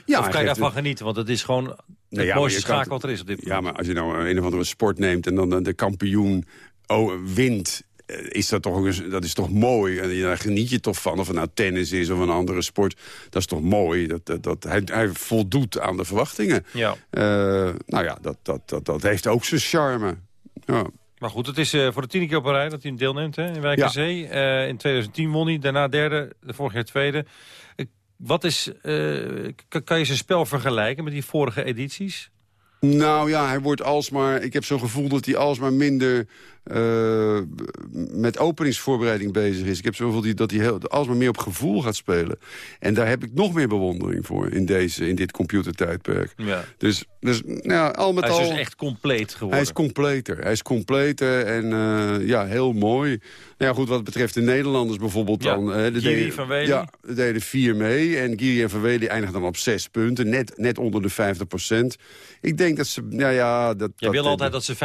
Ja, of kan je daarvan genieten? Want het is gewoon het Nou ja, mooiste kan het- wat er is op dit Ja, maar als je nou een of andere sport neemt en dan de kampioen oh, wint... eh, Is dat, toch, eens- dat is toch mooi. En daar geniet je toch van. Of het nou tennis is of een andere sport. Dat is toch mooi. Dat, dat, dat, hij, hij voldoet aan de verwachtingen. Ja. Eh, nou ja, dat, dat, dat, dat heeft ook zijn charme. Ja. Maar goed, het is eh, voor de tiende keer op een rij dat hij deelneemt hè, in Wijk aan Ja. Zee. Eh, in 2010 won hij, daarna derde, de vorig jaar tweede. Eh, Wat is, kan je zijn spel vergelijken met die vorige edities? Nou ja, hij wordt alsmaar... Ik heb zo'n gevoel dat hij alsmaar minder eh, met openingsvoorbereiding bezig is. Ik heb zo'n gevoel die- dat hij heel, alsmaar meer op gevoel gaat spelen. En daar heb ik nog meer bewondering voor in, deze, in dit computertijdperk. Ja. Dus, dus nou ja, al met Hij is al... dus echt compleet geworden. Hij is completer. Hij is completer en eh, ja, heel mooi. Nou ja, goed, wat betreft de Nederlanders bijvoorbeeld Ja, dan... eh, de Giri deden- van Wely. Ja, er deden vier mee. En Giri en Van Wely eindigden dan op zes punten. Net, net onder de 50 procent. Ik denk dat ze... Ja, ja, dat, Je wil altijd dat ze 50%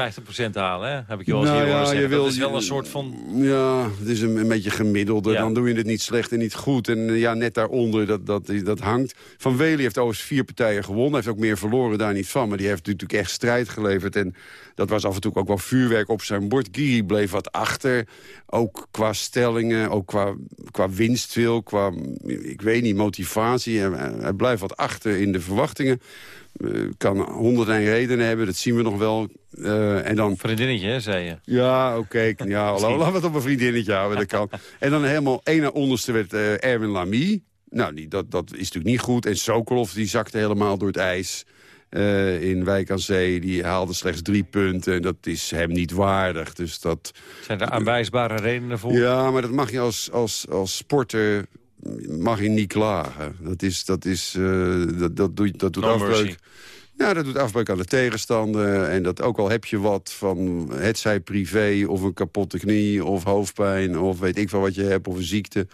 halen, hè? Heb ik je eens Nou ja, zeggen. je wil- dat is wel een soort van... Ja, het is een, een beetje gemiddelde. Ja. Dan doe je het niet slecht en niet goed. En eh, ja, net daaronder, dat, dat, dat hangt. Van Wely heeft overigens vier partijen gewonnen. Hij heeft ook meer verloren, daar niet van. Maar die heeft natuurlijk echt strijd geleverd. En dat was af en toe ook wel vuurwerk op zijn bord. Giri bleef wat achter. Ook qua stellingen, ook qua, qua winstwil, qua, ik weet niet, motivatie. Hij, hij blijft wat achter in de verwachtingen. Eh, kan 101 redenen hebben, dat zien we nog wel. Eh, en dan... Vriendinnetje, hè, zei je. Ja, oké. Ja, laten we het op een vriendinnetje houden. Dat kan. En dan helemaal één naar onderste werd eh, Erwin Lamy. Nou, die, dat, dat is natuurlijk niet goed. En Sokolov die zakte helemaal door het ijs in Wijk aan Zee. Die haalde slechts drie punten. En dat is hem niet waardig. Dus dat... Zijn er aanwijsbare redenen voor? Ja, maar dat mag je als, als, als sporter mag je niet klagen. Dat, is, dat, is, eh, dat, dat, doet, dat doet No afbreuk. mercy. Ja, dat doet afbreuk aan de tegenstander. En dat ook al heb je wat van het zij privé of een kapotte knie of hoofdpijn of weet ik veel wat je hebt of een ziekte.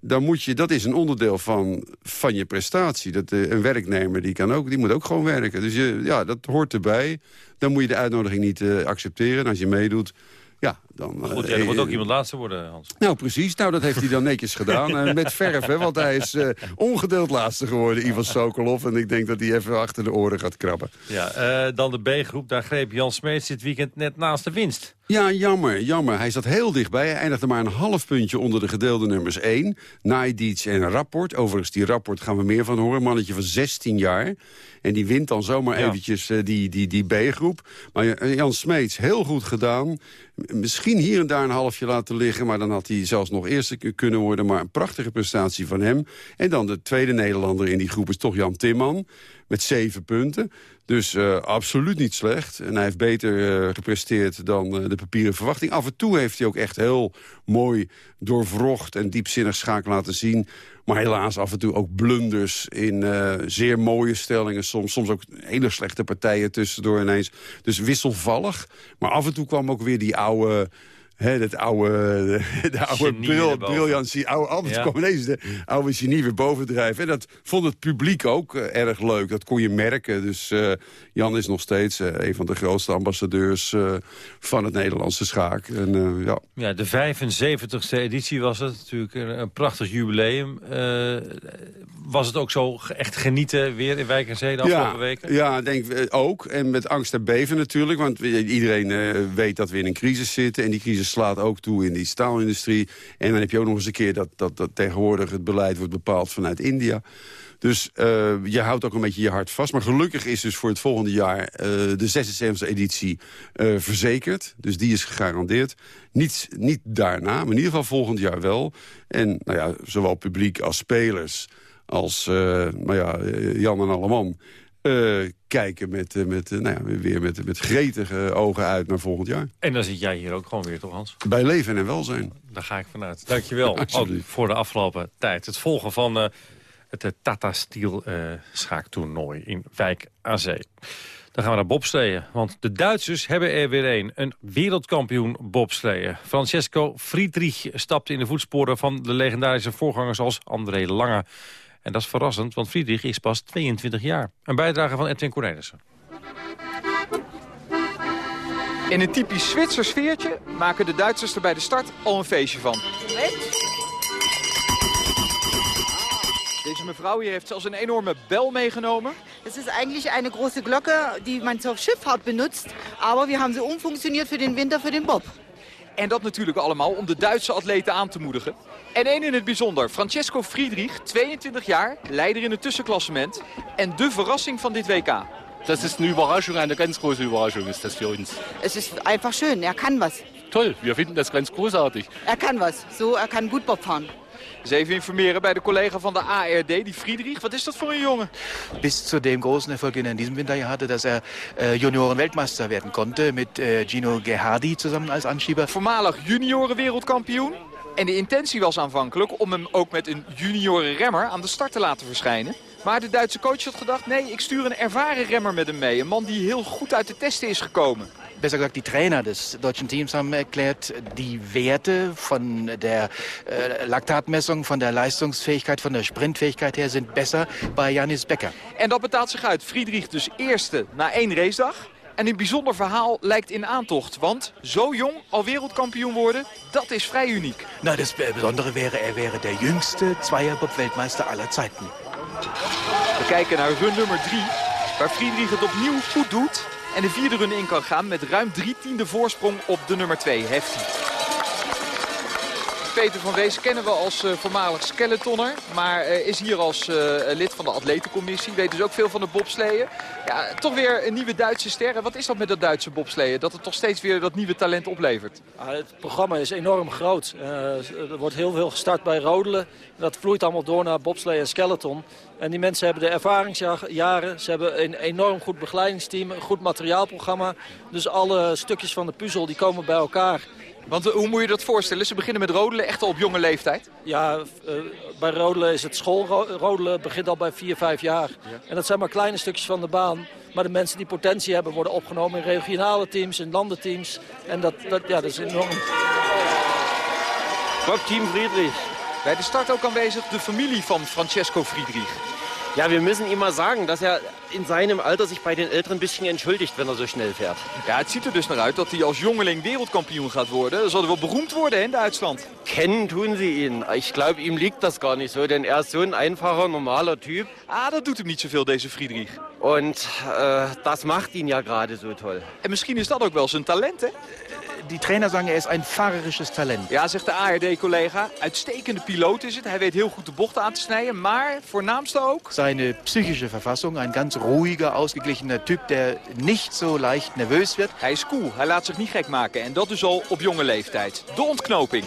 Dan moet je, dat is een onderdeel van, van je prestatie. Dat, eh, een werknemer die, kan ook, die moet ook gewoon werken. Dus je, ja, dat hoort erbij. Dan moet je de uitnodiging niet eh, accepteren. En als je meedoet, ja, dan... Goed, eh, ja, er moet eh, ook iemand laatste worden, Hans. Nou, precies. Nou, dat heeft hij dan netjes gedaan. En met verf, hè, want hij is eh, ongedeeld laatste geworden, Ivan Sokolov. En ik denk dat hij even achter de oren gaat krabben. Ja, eh, dan de B-groep. Daar greep Jan Smeets dit weekend net naast de winst. Ja, jammer, jammer. Hij zat heel dichtbij. Hij eindigde maar een half puntje onder de gedeelde nummers 1. Naidic en Rapport. Overigens, die Rapport gaan we meer van horen. Een mannetje van 16 jaar. En die wint dan zomaar Ja. eventjes eh, die, die, die B-groep. Maar eh, Jan Smeets, heel goed gedaan. M- Hier en daar een halfje laten liggen... maar dan had hij zelfs nog eerste kunnen worden. Maar een prachtige prestatie van hem. En dan de tweede Nederlander in die groep is toch Jan Timman. Met zeven punten. Dus eh, absoluut niet slecht. En hij heeft beter eh, gepresteerd dan eh, de papieren verwachting. Af en toe heeft hij ook echt heel mooi doorwrocht en diepzinnig schaak laten zien. Maar helaas af en toe ook blunders in zeer mooie stellingen. Soms, soms ook hele slechte partijen tussendoor ineens. Dus wisselvallig. Maar af en toe kwam ook weer die oude... Hè, dat oude, de, de oude bril, briljantie, oude, altijd Ja. kwam ineens de oude genie weer bovendrijven. En dat vond het publiek ook eh, erg leuk. Dat kon je merken. Dus eh, Jan is nog steeds eh, een van de grootste ambassadeurs van het Nederlandse schaak. En, ja. Ja, de 75ste editie was het. Natuurlijk een, een prachtig jubileum. Was het ook zo echt genieten weer in Wijk en Zee de afgelopen ja, weken? Ja, denk ook. En met angst en beven natuurlijk. Want iedereen weet dat we in een crisis zitten. En die crisis slaat ook toe in die staalindustrie. En dan heb je ook nog eens een keer dat, dat, dat tegenwoordig het beleid wordt bepaald vanuit India. Dus eh, je houdt ook een beetje je hart vast. Maar gelukkig is dus voor het volgende jaar eh, de 76e editie eh, verzekerd. Dus die is gegarandeerd. Niet, niet daarna, maar in ieder geval volgend jaar wel. En nou ja, zowel publiek als spelers als nou ja, Jan en Alleman... eh, kijken met, eh, met, eh, nou ja, weer met, met gretige ogen uit naar volgend jaar. En dan zit jij hier ook gewoon weer, toch Hans? Bij leven en welzijn. Daar ga ik vanuit. Dankjewel ook voor de afgelopen tijd. Het volgen van het Tata Steel schaaktoernooi in Wijk aan Zee. Dan gaan we naar bobsleeën. Want de Duitsers hebben er weer een. Een wereldkampioen bobsleeën. Francesco Friedrich stapte in de voetsporen van de legendarische voorgangers als André Lange. En dat is verrassend, want Friedrich is pas 22 jaar. Een bijdrage van Edwin Cornelissen. In een typisch Zwitsers sfeertje maken de Duitsers er bij de start al een feestje van. Deze mevrouw hier heeft zelfs een enorme bel meegenomen. Es ist eigentlich eine große Glocke, die man zur Schifffahrt benutzt, aber wir haben sie umfunktioniert für den Winter für den Bob. En dat natuurlijk allemaal om de Duitse atleten aan te moedigen. En één in het bijzonder, Francesco Friedrich, 22 jaar, leider in het tussenklassement. En de verrassing van dit WK. Das ist eine Überraschung, eine ganz große Überraschung ist das für uns. Es ist einfach schön, er kann was. Toll, wir finden das ganz großartig. Er kann was, so er kann gut Bob fahren. Dus even informeren bij de collega van de ARD, die Friedrich. Wat is dat voor een jongen? bis zu dem großen Erfolg, den er in diesem Winter hier hatte, dass er äh, Junioren-Weltmeister werden konnte mit äh, Gino Gerhardi zusammen als Anschieber. Voormalig junioren-wereldkampioen. En de intentie was aanvankelijk om hem ook met een junioren-remmer aan de start te laten verschijnen. Maar de Duitse coach had gedacht, nee, ik stuur een ervaren remmer met hem mee. Een man die heel goed uit de testen is gekomen. Besser gesagt, die Trainer des deutschen Teams haben erklärt, die Werte von der äh, Laktatmessung, von der Leistungsfähigkeit, von der Sprintfähigkeit her sind besser bei Janis Becker. En dat betaalt zich uit. Friedrich dus eerste na één racedag. En een bijzonder verhaal lijkt in aantocht. Want zo jong al wereldkampioen worden, dat is vrij uniek. Na, das Besondere wäre, er wäre der jüngste Zweierbob-Weltmeister aller Zeiten. We kijken naar run nummer 3, waar Friedrich het opnieuw goed doet... en de vierde run in kan gaan met ruim drie tiende voorsprong op de nummer 2, Hefty. Peter van Wees kennen we als eh, voormalig skeletonner, maar eh, is hier als eh, lid van de atletencommissie. Weet dus ook veel van de bobsleeën. Ja, toch weer een nieuwe Duitse ster. En wat is dat met dat Duitse bobsleeën? Dat het toch steeds weer dat nieuwe talent oplevert? Het programma is enorm groot. Er wordt heel veel gestart bij rodelen. Dat vloeit allemaal door naar bobslee en skeleton. En die mensen hebben de ervaringsjaren. Ze hebben een enorm goed begeleidingsteam, een goed materiaalprogramma. Dus alle stukjes van de puzzel die komen bij elkaar. Want eh, hoe moet je dat voorstellen? Ze beginnen met rodelen echt al op jonge leeftijd? Ja, eh, bij rodelen is het schoolrodelen begint al bij 4, 5 jaar. En dat zijn maar kleine stukjes van de baan. Maar de mensen die potentie hebben worden opgenomen in regionale teams, in landenteams. En dat, dat, ja, dat is enorm. Wat Team Friedrich. Bij de start ook aanwezig de familie van Francesco Friedrich. Ja, wir müssen ihm mal sagen, dass er in seinem Alter sich bei den Älteren ein bisschen entschuldigt, wenn er so schnell fährt. Ja, het ziet er dus naar uit dat hij als jongeling wereldkampioen gaat worden. Dat zal er wel beroemd worden in Duitsland. Kennen tun sie ihn. Ich glaube, ihm liegt das gar nicht so, denn er ist so ein einfacher, normaler Typ. Ah, dat doet hem niet zoveel, deze Friedrich. Und äh, das macht ihn ja gerade so toll. En misschien is dat ook wel zijn talent, hè? Die Trainer sagen, er ist ein fahrerisches Talent. Ja, zegt de ARD-collega. Uitstekende piloot is het. Hij weet heel goed de bochten aan te snijden. Maar voornaamste ook... Seine psychische Verfassung, ein ganz ruhiger, ausgeglichener Typ, der nicht so leicht nervös wird. Hij is cool. Hij laat zich niet gek maken. En dat dus al op jonge leeftijd. De ontknoping.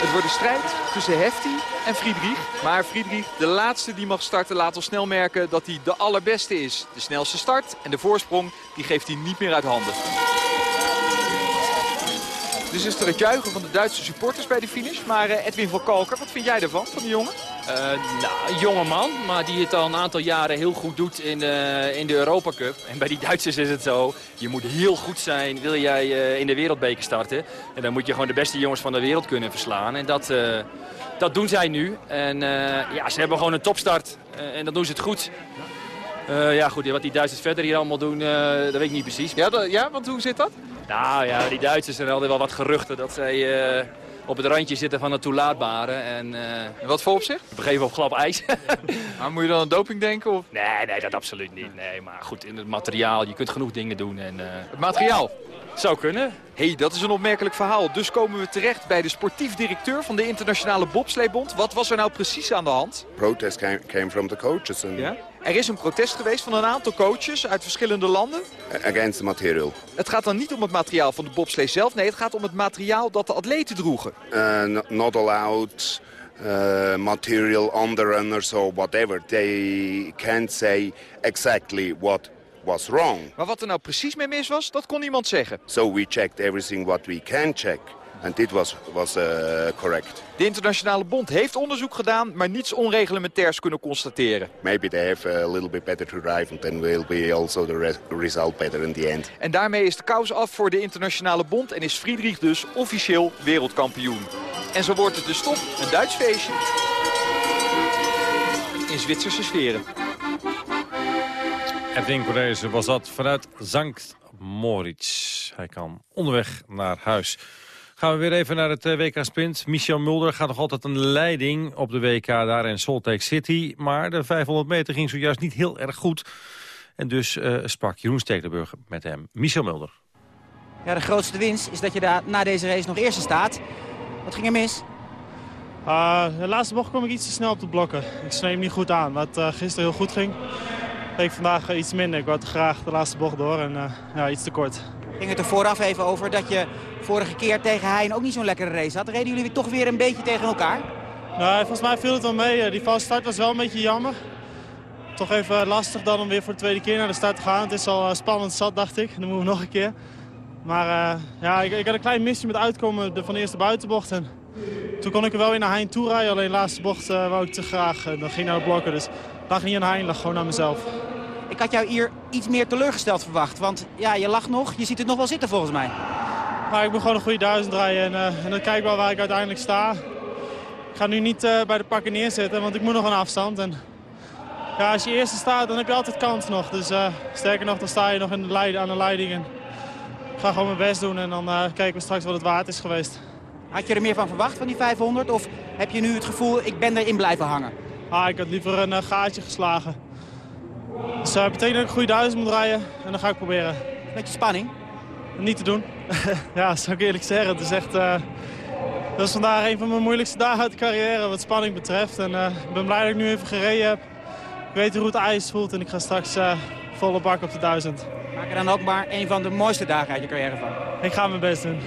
Het wordt een strijd tussen Hefty en Friedrich. Maar Friedrich, de laatste die mag starten, laat ons snel merken dat hij de allerbeste is. De snelste start en de voorsprong, die geeft hij niet meer uit handen. Dus is er het juichen van de Duitse supporters bij de finish. Maar uh, Edwin van Kalker, wat vind jij ervan, van die jongen? Uh, nou, een jonge man, maar die het al een aantal jaren heel goed doet in de, in de Europa Cup. En bij die Duitsers is het zo, je moet heel goed zijn, wil jij uh, in de wereldbeker starten. En dan moet je gewoon de beste jongens van de wereld kunnen verslaan. En dat, dat doen zij nu. En ja, ze hebben gewoon een topstart. en dan doen ze het goed. Ja goed, wat die Duitsers verder hier allemaal doen, dat weet ik niet precies. Ja, dat, ja, want hoe zit dat? Nou ja, die Duitsers zijn altijd wel wat geruchten dat zij uh, op het randje zitten van het toelaatbare. En, en wat voor opzicht? Op een gegeven moment glap ijs. maar moet je dan aan doping denken? Of? Nee, nee, dat absoluut niet. Nee, maar goed, in het materiaal, je kunt genoeg dingen doen. En, het materiaal? Zou kunnen. Hé, hey, dat is een opmerkelijk verhaal. Dus komen we terecht bij de sportief directeur van de Internationale Bobsleebond. Wat was er nou precies aan de hand? Protest came, came from the coaches. And... Ja? Er is een protest geweest van een aantal coaches uit verschillende landen. Against the material. Het gaat dan niet om het materiaal van de bobslee zelf. Nee, het gaat om het materiaal dat de atleten droegen. Uh, not allowed uh, material underrunners or whatever. They can't say exactly what was wrong. Maar wat er nou precies mee mis was, dat kon niemand zeggen. So we checked everything what we can check. And dit was, was uh, correct. De internationale bond heeft onderzoek gedaan, maar niets onreglementairs kunnen constateren. Maybe they have a little bit better to drive and then will be also the re result better in the end. En daarmee is de kous af voor de internationale bond en is Friedrich dus officieel wereldkampioen. En zo wordt het dus toch een Duits feestje in Zwitserse sferen. Edwin Correze was dat vanuit Zankt Moritz. Hij kan onderweg naar huis. Gaan we weer even naar het WK Sprint. Michel Mulder gaat nog altijd een leiding op de WK daar in Salt Lake City. Maar de 500 meter ging zojuist niet heel erg goed. En dus uh, sprak Jeroen Stekelenburg met hem. Michel Mulder. Ja, de grootste winst is dat je daar na deze race nog eerste staat. Wat ging er mis? Uh, de laatste bocht kwam ik iets te snel op de blokken. Ik sneed hem niet goed aan, wat uh, gisteren heel goed ging. Ik vandaag iets minder. Ik wou graag de laatste bocht door en uh, ja, iets te kort. Ging het er vooraf even over dat je vorige keer tegen Hein ook niet zo'n lekkere race had. Reden jullie toch weer een beetje tegen elkaar? Nou, volgens mij viel het wel mee. Die valse start was wel een beetje jammer. Toch even lastig dan om weer voor de tweede keer naar de start te gaan. Het is al spannend zat, dacht ik. Dan moeten we nog een keer. Maar uh, ja, ik, ik, had een klein misje met uitkomen van de eerste buitenbocht. En toen kon ik er wel weer naar Hein toe rijden. Alleen de laatste bocht uh, wou ik te graag. Uh, dan ging naar de blokken. Dus lag niet aan Hein, lag gewoon aan mezelf. Ik had jou hier iets meer teleurgesteld verwacht. Want ja, je lacht nog. Je ziet het nog wel zitten volgens mij. Maar ik moet gewoon een goede duizend rijden. En, uh, en dan kijk ik wel waar ik uiteindelijk sta. Ik ga nu niet uh, bij de pakken neerzetten, want ik moet nog een afstand. En, ja, als je eerste staat, dan heb je altijd kans nog. Dus uh, sterker nog, dan sta je nog in de leid, aan de leiding. En ik ga gewoon mijn best doen en dan kijken we straks wat het waard is geweest. Had je er meer van verwacht, van die 500? Of heb je nu het gevoel, ik ben erin blijven hangen? Ah, ik had liever een gaatje geslagen. Dus dat betekent dat ik een goede duizend moet rijden en dan ga ik proberen. Beetje spanning? Niet te doen. ja, zou ik eerlijk zeggen. Het is echt... Uh, dat is vandaag een van mijn moeilijkste dagen uit de carrière wat spanning betreft. En uh, ik ben blij dat ik nu even gereden heb. Ik weet hoe het ijs voelt en ik ga straks uh, volle bak op de duizend. Maak er dan ook maar een van de mooiste dagen uit je carrière van. Ik ga mijn best doen.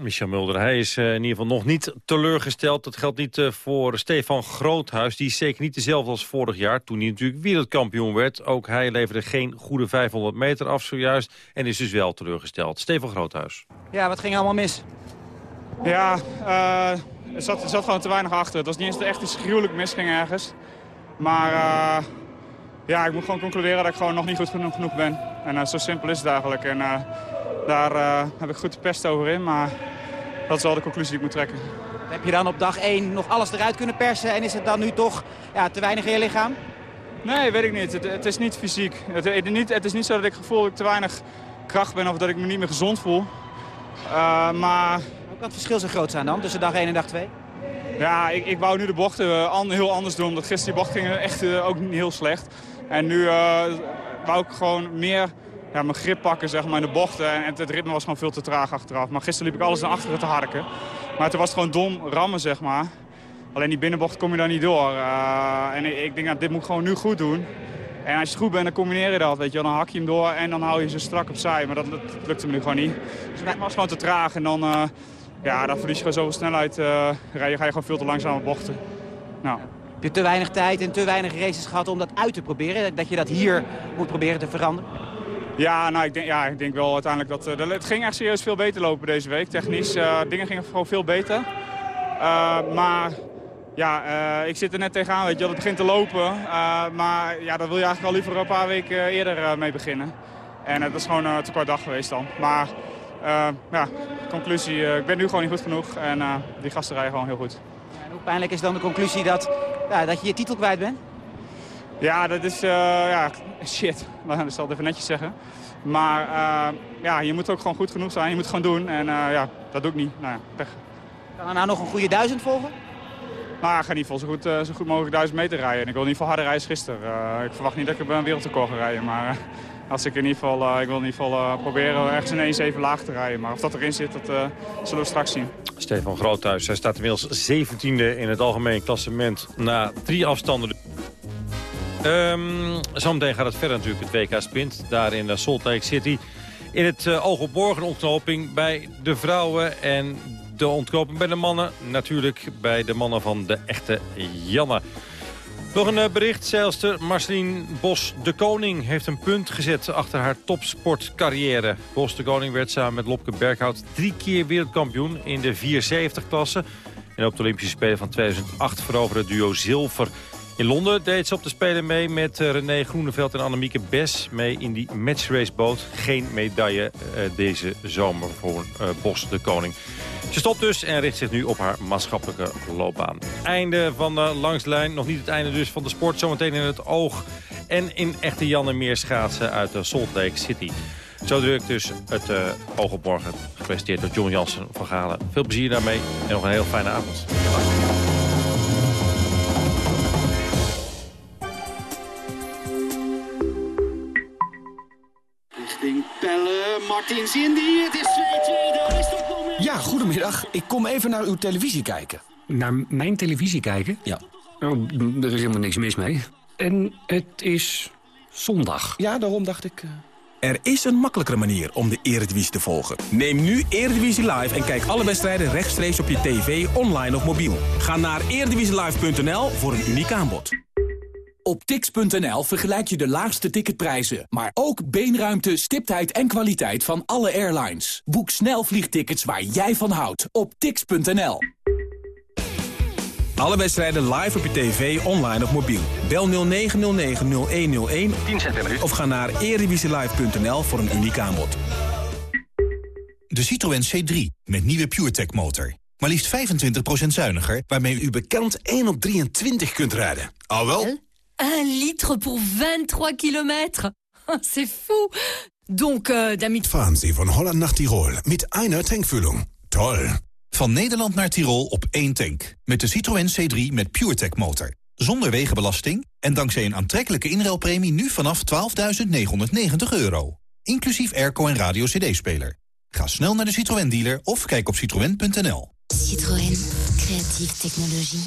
Michel Mulder, hij is uh, in ieder geval nog niet teleurgesteld. Dat geldt niet uh, voor Stefan Groothuis. Die is zeker niet dezelfde als vorig jaar, toen hij natuurlijk wereldkampioen werd. Ook hij leverde geen goede 500 meter af zojuist en is dus wel teleurgesteld. Stefan Groothuis. Ja, wat ging allemaal mis? Ja, uh, er, zat, er zat gewoon te weinig achter. Het was niet eens echt iets gruwelijk misging ergens. Maar ja, ik moet gewoon concluderen dat ik gewoon nog niet goed genoeg, genoeg ben. En zo simpel is het eigenlijk. En, daar uh, heb ik goed de pest over in, maar dat is wel de conclusie die ik moet trekken. Heb je dan op dag 1 nog alles eruit kunnen persen en is het dan nu toch ja, te weinig in je lichaam? Nee, weet ik niet. Het, het is niet fysiek. Het, het, niet, het is niet zo dat ik gevoel dat ik te weinig kracht ben of dat ik me niet meer gezond voel. Uh, maar... Hoe kan het verschil zo groot zijn dan tussen dag 1 en dag 2? Ja, ik, ik wou nu de bochten an, heel anders doen. Omdat gisteren die bocht ging echt uh, ook niet heel slecht. En nu uh, wou ik gewoon meer ja, mijn grip pakken zeg maar, in de bochten. En het, ritme was gewoon veel te traag achteraf. Maar gisteren liep ik alles naar achteren te harken. Maar toen was het gewoon dom rammen, zeg maar. Alleen die binnenbocht kom je daar niet door. Uh, en ik, denk, nou, dit moet ik gewoon nu goed doen. En als je goed bent, dan combineer je dat. Weet je. Dan hak je hem door en dan hou je ze strak opzij. Maar dat, dat lukte me nu gewoon niet. Dus het was gewoon te traag. En dan, uh, ja, dan verlies je gewoon zoveel snelheid. Uh, rij ga je gewoon veel te langzame bochten. Nou. Heb je te weinig tijd en te weinig races gehad om dat uit te proberen? Dat je dat hier moet proberen te veranderen? Ja, nou, ik denk, ja, ik denk wel uiteindelijk dat... Uh, het ging echt serieus veel beter lopen deze week. Technisch, uh, dingen gingen gewoon veel beter. Uh, maar ja, ik zit er net tegenaan, weet je Het begint te lopen. maar ja, daar wil je eigenlijk al liever een paar weken eerder mee beginnen. En dat is gewoon een te kort dag geweest dan. Maar ja, conclusie, ik ben nu gewoon niet goed genoeg. En die gasten rijden gewoon heel goed. En hoe pijnlijk is dan de conclusie dat, ja, dat je je titel kwijt bent? Ja, dat is uh, ja, shit. Dat zal ik even netjes zeggen. Maar uh, ja, je moet ook gewoon goed genoeg zijn. Je moet het gewoon doen. En uh, ja, dat doe ik niet. Nou ja, pech. Kan er nou nog een goede duizend volgen? Nou, ik ga in ieder geval zo goed, zo goed mogelijk duizend meter rijden. En ik wil in ieder geval harder rijden als gisteren. ik verwacht niet dat ik een wereldrecord ga rijden. Maar als ik in ieder geval, ik wil in ieder geval proberen ergens een 1-7 laag te rijden. Maar of dat erin zit, dat zullen we straks zien. Stefan Groothuis, hij staat inmiddels 17e in het algemeen klassement na drie afstanden. Um, zometeen gaat het verder natuurlijk, het WK Sprint. Daar in Salt Lake City. In het uh, oog op morgen ontknoping bij de vrouwen en de ontknoping bij de mannen. Natuurlijk bij de mannen van de echte Janne. Nog een uh, bericht. Zeilster Marceline Bos de Koning heeft een punt gezet achter haar topsportcarrière. Bos de Koning werd samen met Lopke Berghout drie keer wereldkampioen in de 470-klasse. En op de Olympische Spelen van 2008 veroverde duo zilver. In Londen deed ze op de Spelen mee met uh, René Groeneveld en Annemieke Bes mee in die matchraceboot. Geen medaille uh, deze zomer voor uh, Bos de Koning. Ze stopt dus en richt zich nu op haar maatschappelijke loopbaan. Einde van de langslijn. Nog niet het einde dus van de sport. Zometeen in het oog. En in echte Jan en Meer schaatsen uit de Salt Lake City. Zo druk dus het uh, oog op morgen. Gepresenteerd door John Jansen van Galen. Veel plezier daarmee en nog een heel fijne avond. Martins Indy, het is 2-2, daar is toch nog meer... Ja, goedemiddag. Ik kom even naar uw televisie kijken. Naar mijn televisie kijken? Ja. Oh, er is helemaal niks mis mee. En het is zondag. Ja, daarom dacht ik... Uh... Er is een makkelijkere manier om de Eredivisie te volgen. Neem nu Eredivisie Live en kijk alle wedstrijden rechtstreeks op je tv, online of mobiel. Ga naar eredivisielive.nl voor een uniek aanbod. Op tix.nl vergelijk je de laagste ticketprijzen, maar ook beenruimte, stiptheid en kwaliteit van alle airlines. Boek snel vliegtickets waar jij van houdt op tix.nl. Alle wedstrijden live op je tv, online of mobiel. Bel 0909-0101 of ga naar erevisielive.nl voor een uniek aanbod. De Citroën C3 met nieuwe PureTech motor. Maar liefst 25% zuiniger, waarmee u bekend 1 op 23 kunt rijden. Al wel? 1 litre pour 23 kilometer. C'est fou. Donc, euh, damit... Fahren Sie von Holland nach Tirol mit einer Tankfüllung. Toll. Van Nederland naar Tirol op één tank. Met de Citroën C3 met PureTech motor. Zonder wegenbelasting en dankzij een aantrekkelijke inruilpremie nu vanaf 12.990 euro. Inclusief airco en radio cd-speler. Ga snel naar de Citroën dealer of kijk op citroën.nl. Citroën. Creatieve technologie.